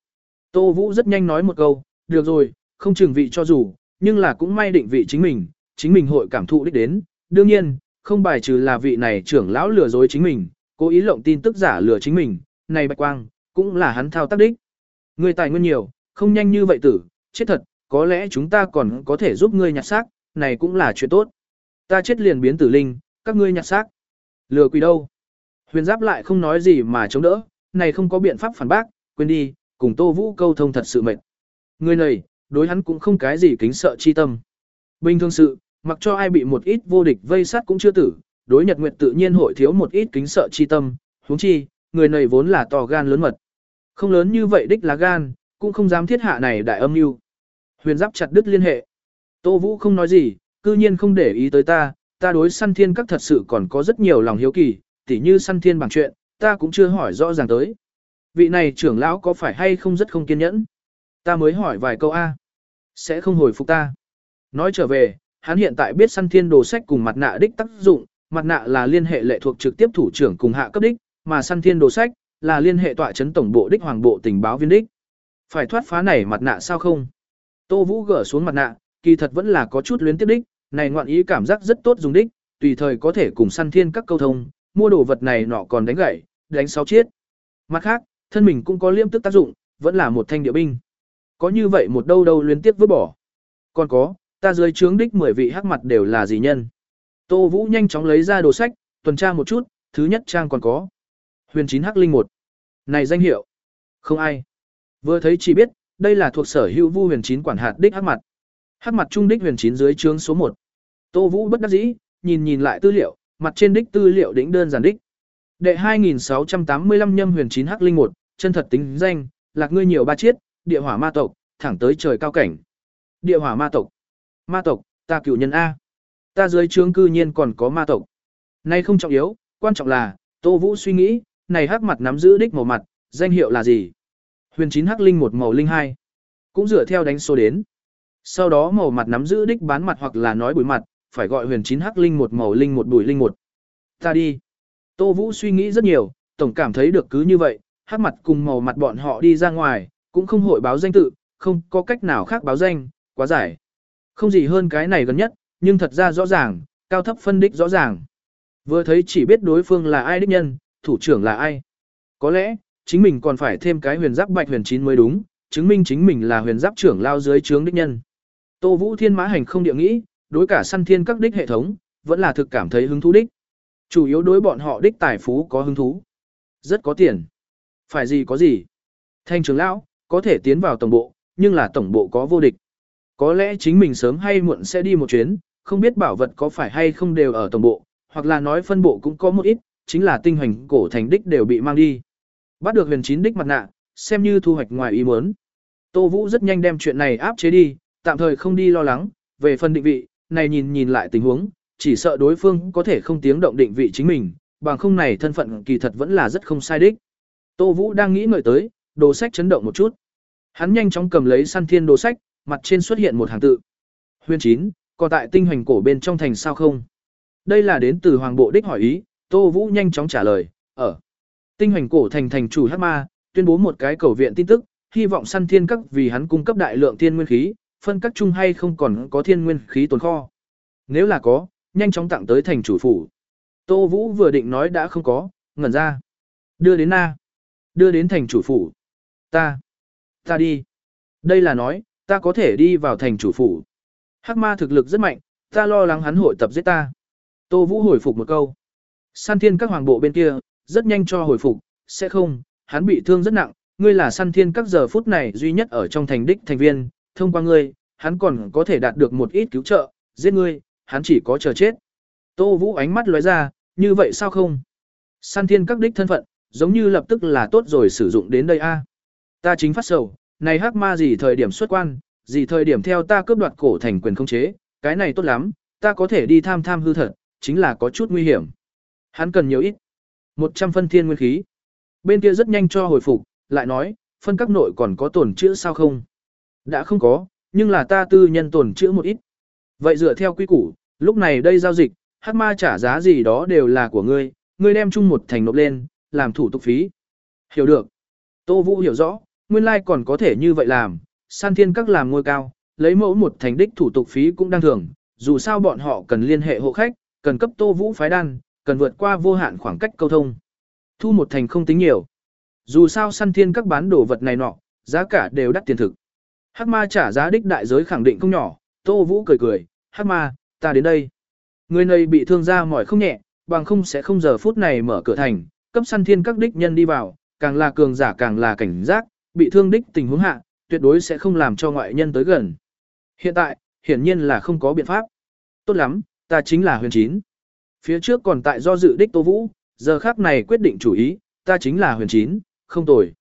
Tô Vũ rất nhanh nói một câu, được rồi, không chừng vị cho dù, nhưng là cũng may định vị chính mình, chính mình hội cảm thụ đích đến. Đương nhiên, không bài trừ là vị này trưởng lão lừa dối chính mình, cố ý lộng tin tức giả lừa chính mình, này bạch quang, cũng là hắn thao tác đích. Người tài nguyên nhiều, không nhanh như vậy tử, chết thật, có lẽ chúng ta còn có thể giúp ngươi nhặt xác, này cũng là chuyện tốt. Ta chết liền biến tử linh, các ngươi nhặt xác. Lừa quỷ đâu? Huyền giáp lại không nói gì mà chống đỡ, này không có biện pháp phản bác, quên đi, cùng Tô Vũ câu thông thật sự mệt. Người này, đối hắn cũng không cái gì kính sợ chi tâm. Bình thường sự, mặc cho ai bị một ít vô địch vây sát cũng chưa tử, đối Nhật Nguyệt tự nhiên hội thiếu một ít kính sợ chi tâm, huống chi, người này vốn là to gan lớn mật. Không lớn như vậy đích là gan, cũng không dám thiết hạ này đại âm mưu. Huyền giáp chặt đứt liên hệ. Tô Vũ không nói gì, cư nhiên không để ý tới ta, ta đối săn thiên các thật sự còn có rất nhiều lòng hiếu kỳ, tỉ như săn thiên bằng chuyện, ta cũng chưa hỏi rõ ràng tới. Vị này trưởng lão có phải hay không rất không kiên nhẫn? Ta mới hỏi vài câu A. Sẽ không hồi phục ta. Nói trở về, hắn hiện tại biết săn thiên đồ sách cùng mặt nạ đích tác dụng, mặt nạ là liên hệ lệ thuộc trực tiếp thủ trưởng cùng hạ cấp đích, mà săn thiên đồ sách là liên hệ tọa chấn tổng bộ đích hoàng bộ tình báo viên đích. Phải thoát phá này mặt nạ sao không? Tô Vũ gỡ xuống mặt nạ, kỳ thật vẫn là có chút luyến tiếp đích, này ngoạn ý cảm giác rất tốt dùng đích, tùy thời có thể cùng săn thiên các câu thông, mua đồ vật này nọ còn đánh gãy, đánh sáu chiết. Mặt khác, thân mình cũng có liêm tức tác dụng, vẫn là một thanh địa binh. Có như vậy một đâu đâu liên tiếp vứt bỏ. Còn có, ta dưới trướng đích 10 vị hắc mặt đều là gì nhân. Tô Vũ nhanh chóng lấy ra đồ sách, tuần tra một chút, thứ nhất trang còn có. Huyền chín hắc linh một. Này danh hiệu. Không ai. Vừa thấy chỉ biết, đây là thuộc sở hữu vu huyền chín quản hạt đích hắc mặt. Hắc mặt trung đích huyền chín dưới trướng số 1. Tô Vũ bất đắc dĩ, nhìn nhìn lại tư liệu, mặt trên đích tư liệu đỉnh đơn giản đích. Đệ 2685 nhâm huyền chín hắc linh một, chân thật tính danh, lạc ngươi nhiều ba chiết, địa hỏa ma tộc, thẳng tới trời cao cảnh. Địa hỏa ma tộc. Ma tộc, ta cựu nhân A. Ta dưới trướng cư nhiên còn có ma tộc. Nay không trọng yếu, quan trọng là, Tô Vũ suy nghĩ, này hắc mặt nắm giữ đích màu mặt, danh hiệu là gì? Huyền chín hắc linh một màu linh hai. Cũng dựa theo đánh số đến. Sau đó màu mặt nắm giữ đích bán mặt hoặc là nói bùi mặt, phải gọi huyền chín hắc linh một màu linh một bùi linh một. Ta đi. Tô Vũ suy nghĩ rất nhiều, tổng cảm thấy được cứ như vậy, hắc mặt cùng màu mặt bọn họ đi ra ngoài, cũng không hội báo danh tự, không có cách nào khác báo danh, quá giải. Không gì hơn cái này gần nhất, nhưng thật ra rõ ràng, cao thấp phân đích rõ ràng. Vừa thấy chỉ biết đối phương là ai đích nhân, thủ trưởng là ai. Có lẽ, chính mình còn phải thêm cái huyền giáp bạch huyền chín mới đúng, chứng minh chính mình là huyền giáp trưởng lao dưới trướng đích nhân. Tô Vũ Thiên Mã Hành không địa nghĩ, đối cả săn thiên các đích hệ thống, vẫn là thực cảm thấy hứng thú đích. Chủ yếu đối bọn họ đích tài phú có hứng thú. Rất có tiền. Phải gì có gì. Thanh trưởng lão, có thể tiến vào tổng bộ, nhưng là tổng bộ có vô địch. Có lẽ chính mình sớm hay muộn sẽ đi một chuyến, không biết bảo vật có phải hay không đều ở tổng bộ, hoặc là nói phân bộ cũng có một ít, chính là tinh hoành cổ thành đích đều bị mang đi. Bắt được huyền chín đích mặt nạ, xem như thu hoạch ngoài ý muốn. Tô Vũ rất nhanh đem chuyện này áp chế đi, tạm thời không đi lo lắng, về phần định vị, này nhìn nhìn lại tình huống, chỉ sợ đối phương có thể không tiếng động định vị chính mình, bằng không này thân phận kỳ thật vẫn là rất không sai đích. Tô Vũ đang nghĩ ngợi tới, đồ sách chấn động một chút. Hắn nhanh chóng cầm lấy săn thiên đồ sách, mặt trên xuất hiện một hàng tự. Huyền chín, còn tại tinh hoành cổ bên trong thành sao không? Đây là đến từ hoàng bộ đích hỏi ý, Tô Vũ nhanh chóng trả lời, ở. Tinh hoành cổ thành thành chủ hát ma, tuyên bố một cái cầu viện tin tức, hy vọng săn thiên các vì hắn cung cấp đại lượng thiên nguyên khí, phân các chung hay không còn có thiên nguyên khí tồn kho. Nếu là có, nhanh chóng tặng tới thành chủ phủ. Tô Vũ vừa định nói đã không có, ngẩn ra. Đưa đến na. Đưa đến thành chủ phủ. Ta. Ta đi. Đây là nói, ta có thể đi vào thành chủ phủ. Hắc ma thực lực rất mạnh, ta lo lắng hắn hội tập giết ta. Tô Vũ hồi phục một câu. san thiên các hoàng bộ bên kia, rất nhanh cho hồi phục, sẽ không, hắn bị thương rất nặng, ngươi là săn thiên các giờ phút này duy nhất ở trong thành đích thành viên, thông qua ngươi, hắn còn có thể đạt được một ít cứu trợ, giết ngươi, hắn chỉ có chờ chết. Tô Vũ ánh mắt lóe ra, như vậy sao không? Săn thiên các đích thân phận, giống như lập tức là tốt rồi sử dụng đến đây a. Ta chính phát sầu, này hắc ma gì thời điểm xuất quan, gì thời điểm theo ta cướp đoạt cổ thành quyền không chế, cái này tốt lắm, ta có thể đi tham tham hư thật, chính là có chút nguy hiểm. Hắn cần nhiều ít. 100 phân thiên nguyên khí. Bên kia rất nhanh cho hồi phục, lại nói, phân các nội còn có tổn chữa sao không? Đã không có, nhưng là ta tư nhân tổn chữa một ít. Vậy dựa theo quy củ, lúc này đây giao dịch, hắc ma trả giá gì đó đều là của ngươi, ngươi đem chung một thành nộp lên, làm thủ tục phí. Hiểu được. Tô Vũ hiểu rõ, nguyên lai like còn có thể như vậy làm, san thiên các làm ngôi cao, lấy mẫu một thành đích thủ tục phí cũng đang thường, dù sao bọn họ cần liên hệ hộ khách, cần cấp Tô Vũ phái đan, cần vượt qua vô hạn khoảng cách câu thông. Thu một thành không tính nhiều. Dù sao săn thiên các bán đồ vật này nọ, giá cả đều đắt tiền thực. Hắc ma trả giá đích đại giới khẳng định không nhỏ, Tô Vũ cười cười, Hắc ma, ta đến đây. Người này bị thương ra mỏi không nhẹ, bằng không sẽ không giờ phút này mở cửa thành, cấp săn thiên các đích nhân đi vào, càng là cường giả càng là cảnh giác, bị thương đích tình huống hạ, tuyệt đối sẽ không làm cho ngoại nhân tới gần. Hiện tại, hiển nhiên là không có biện pháp. Tốt lắm, ta chính là huyền chín. Phía trước còn tại do dự đích Tô Vũ, giờ khác này quyết định chủ ý, ta chính là huyền chín, không tồi.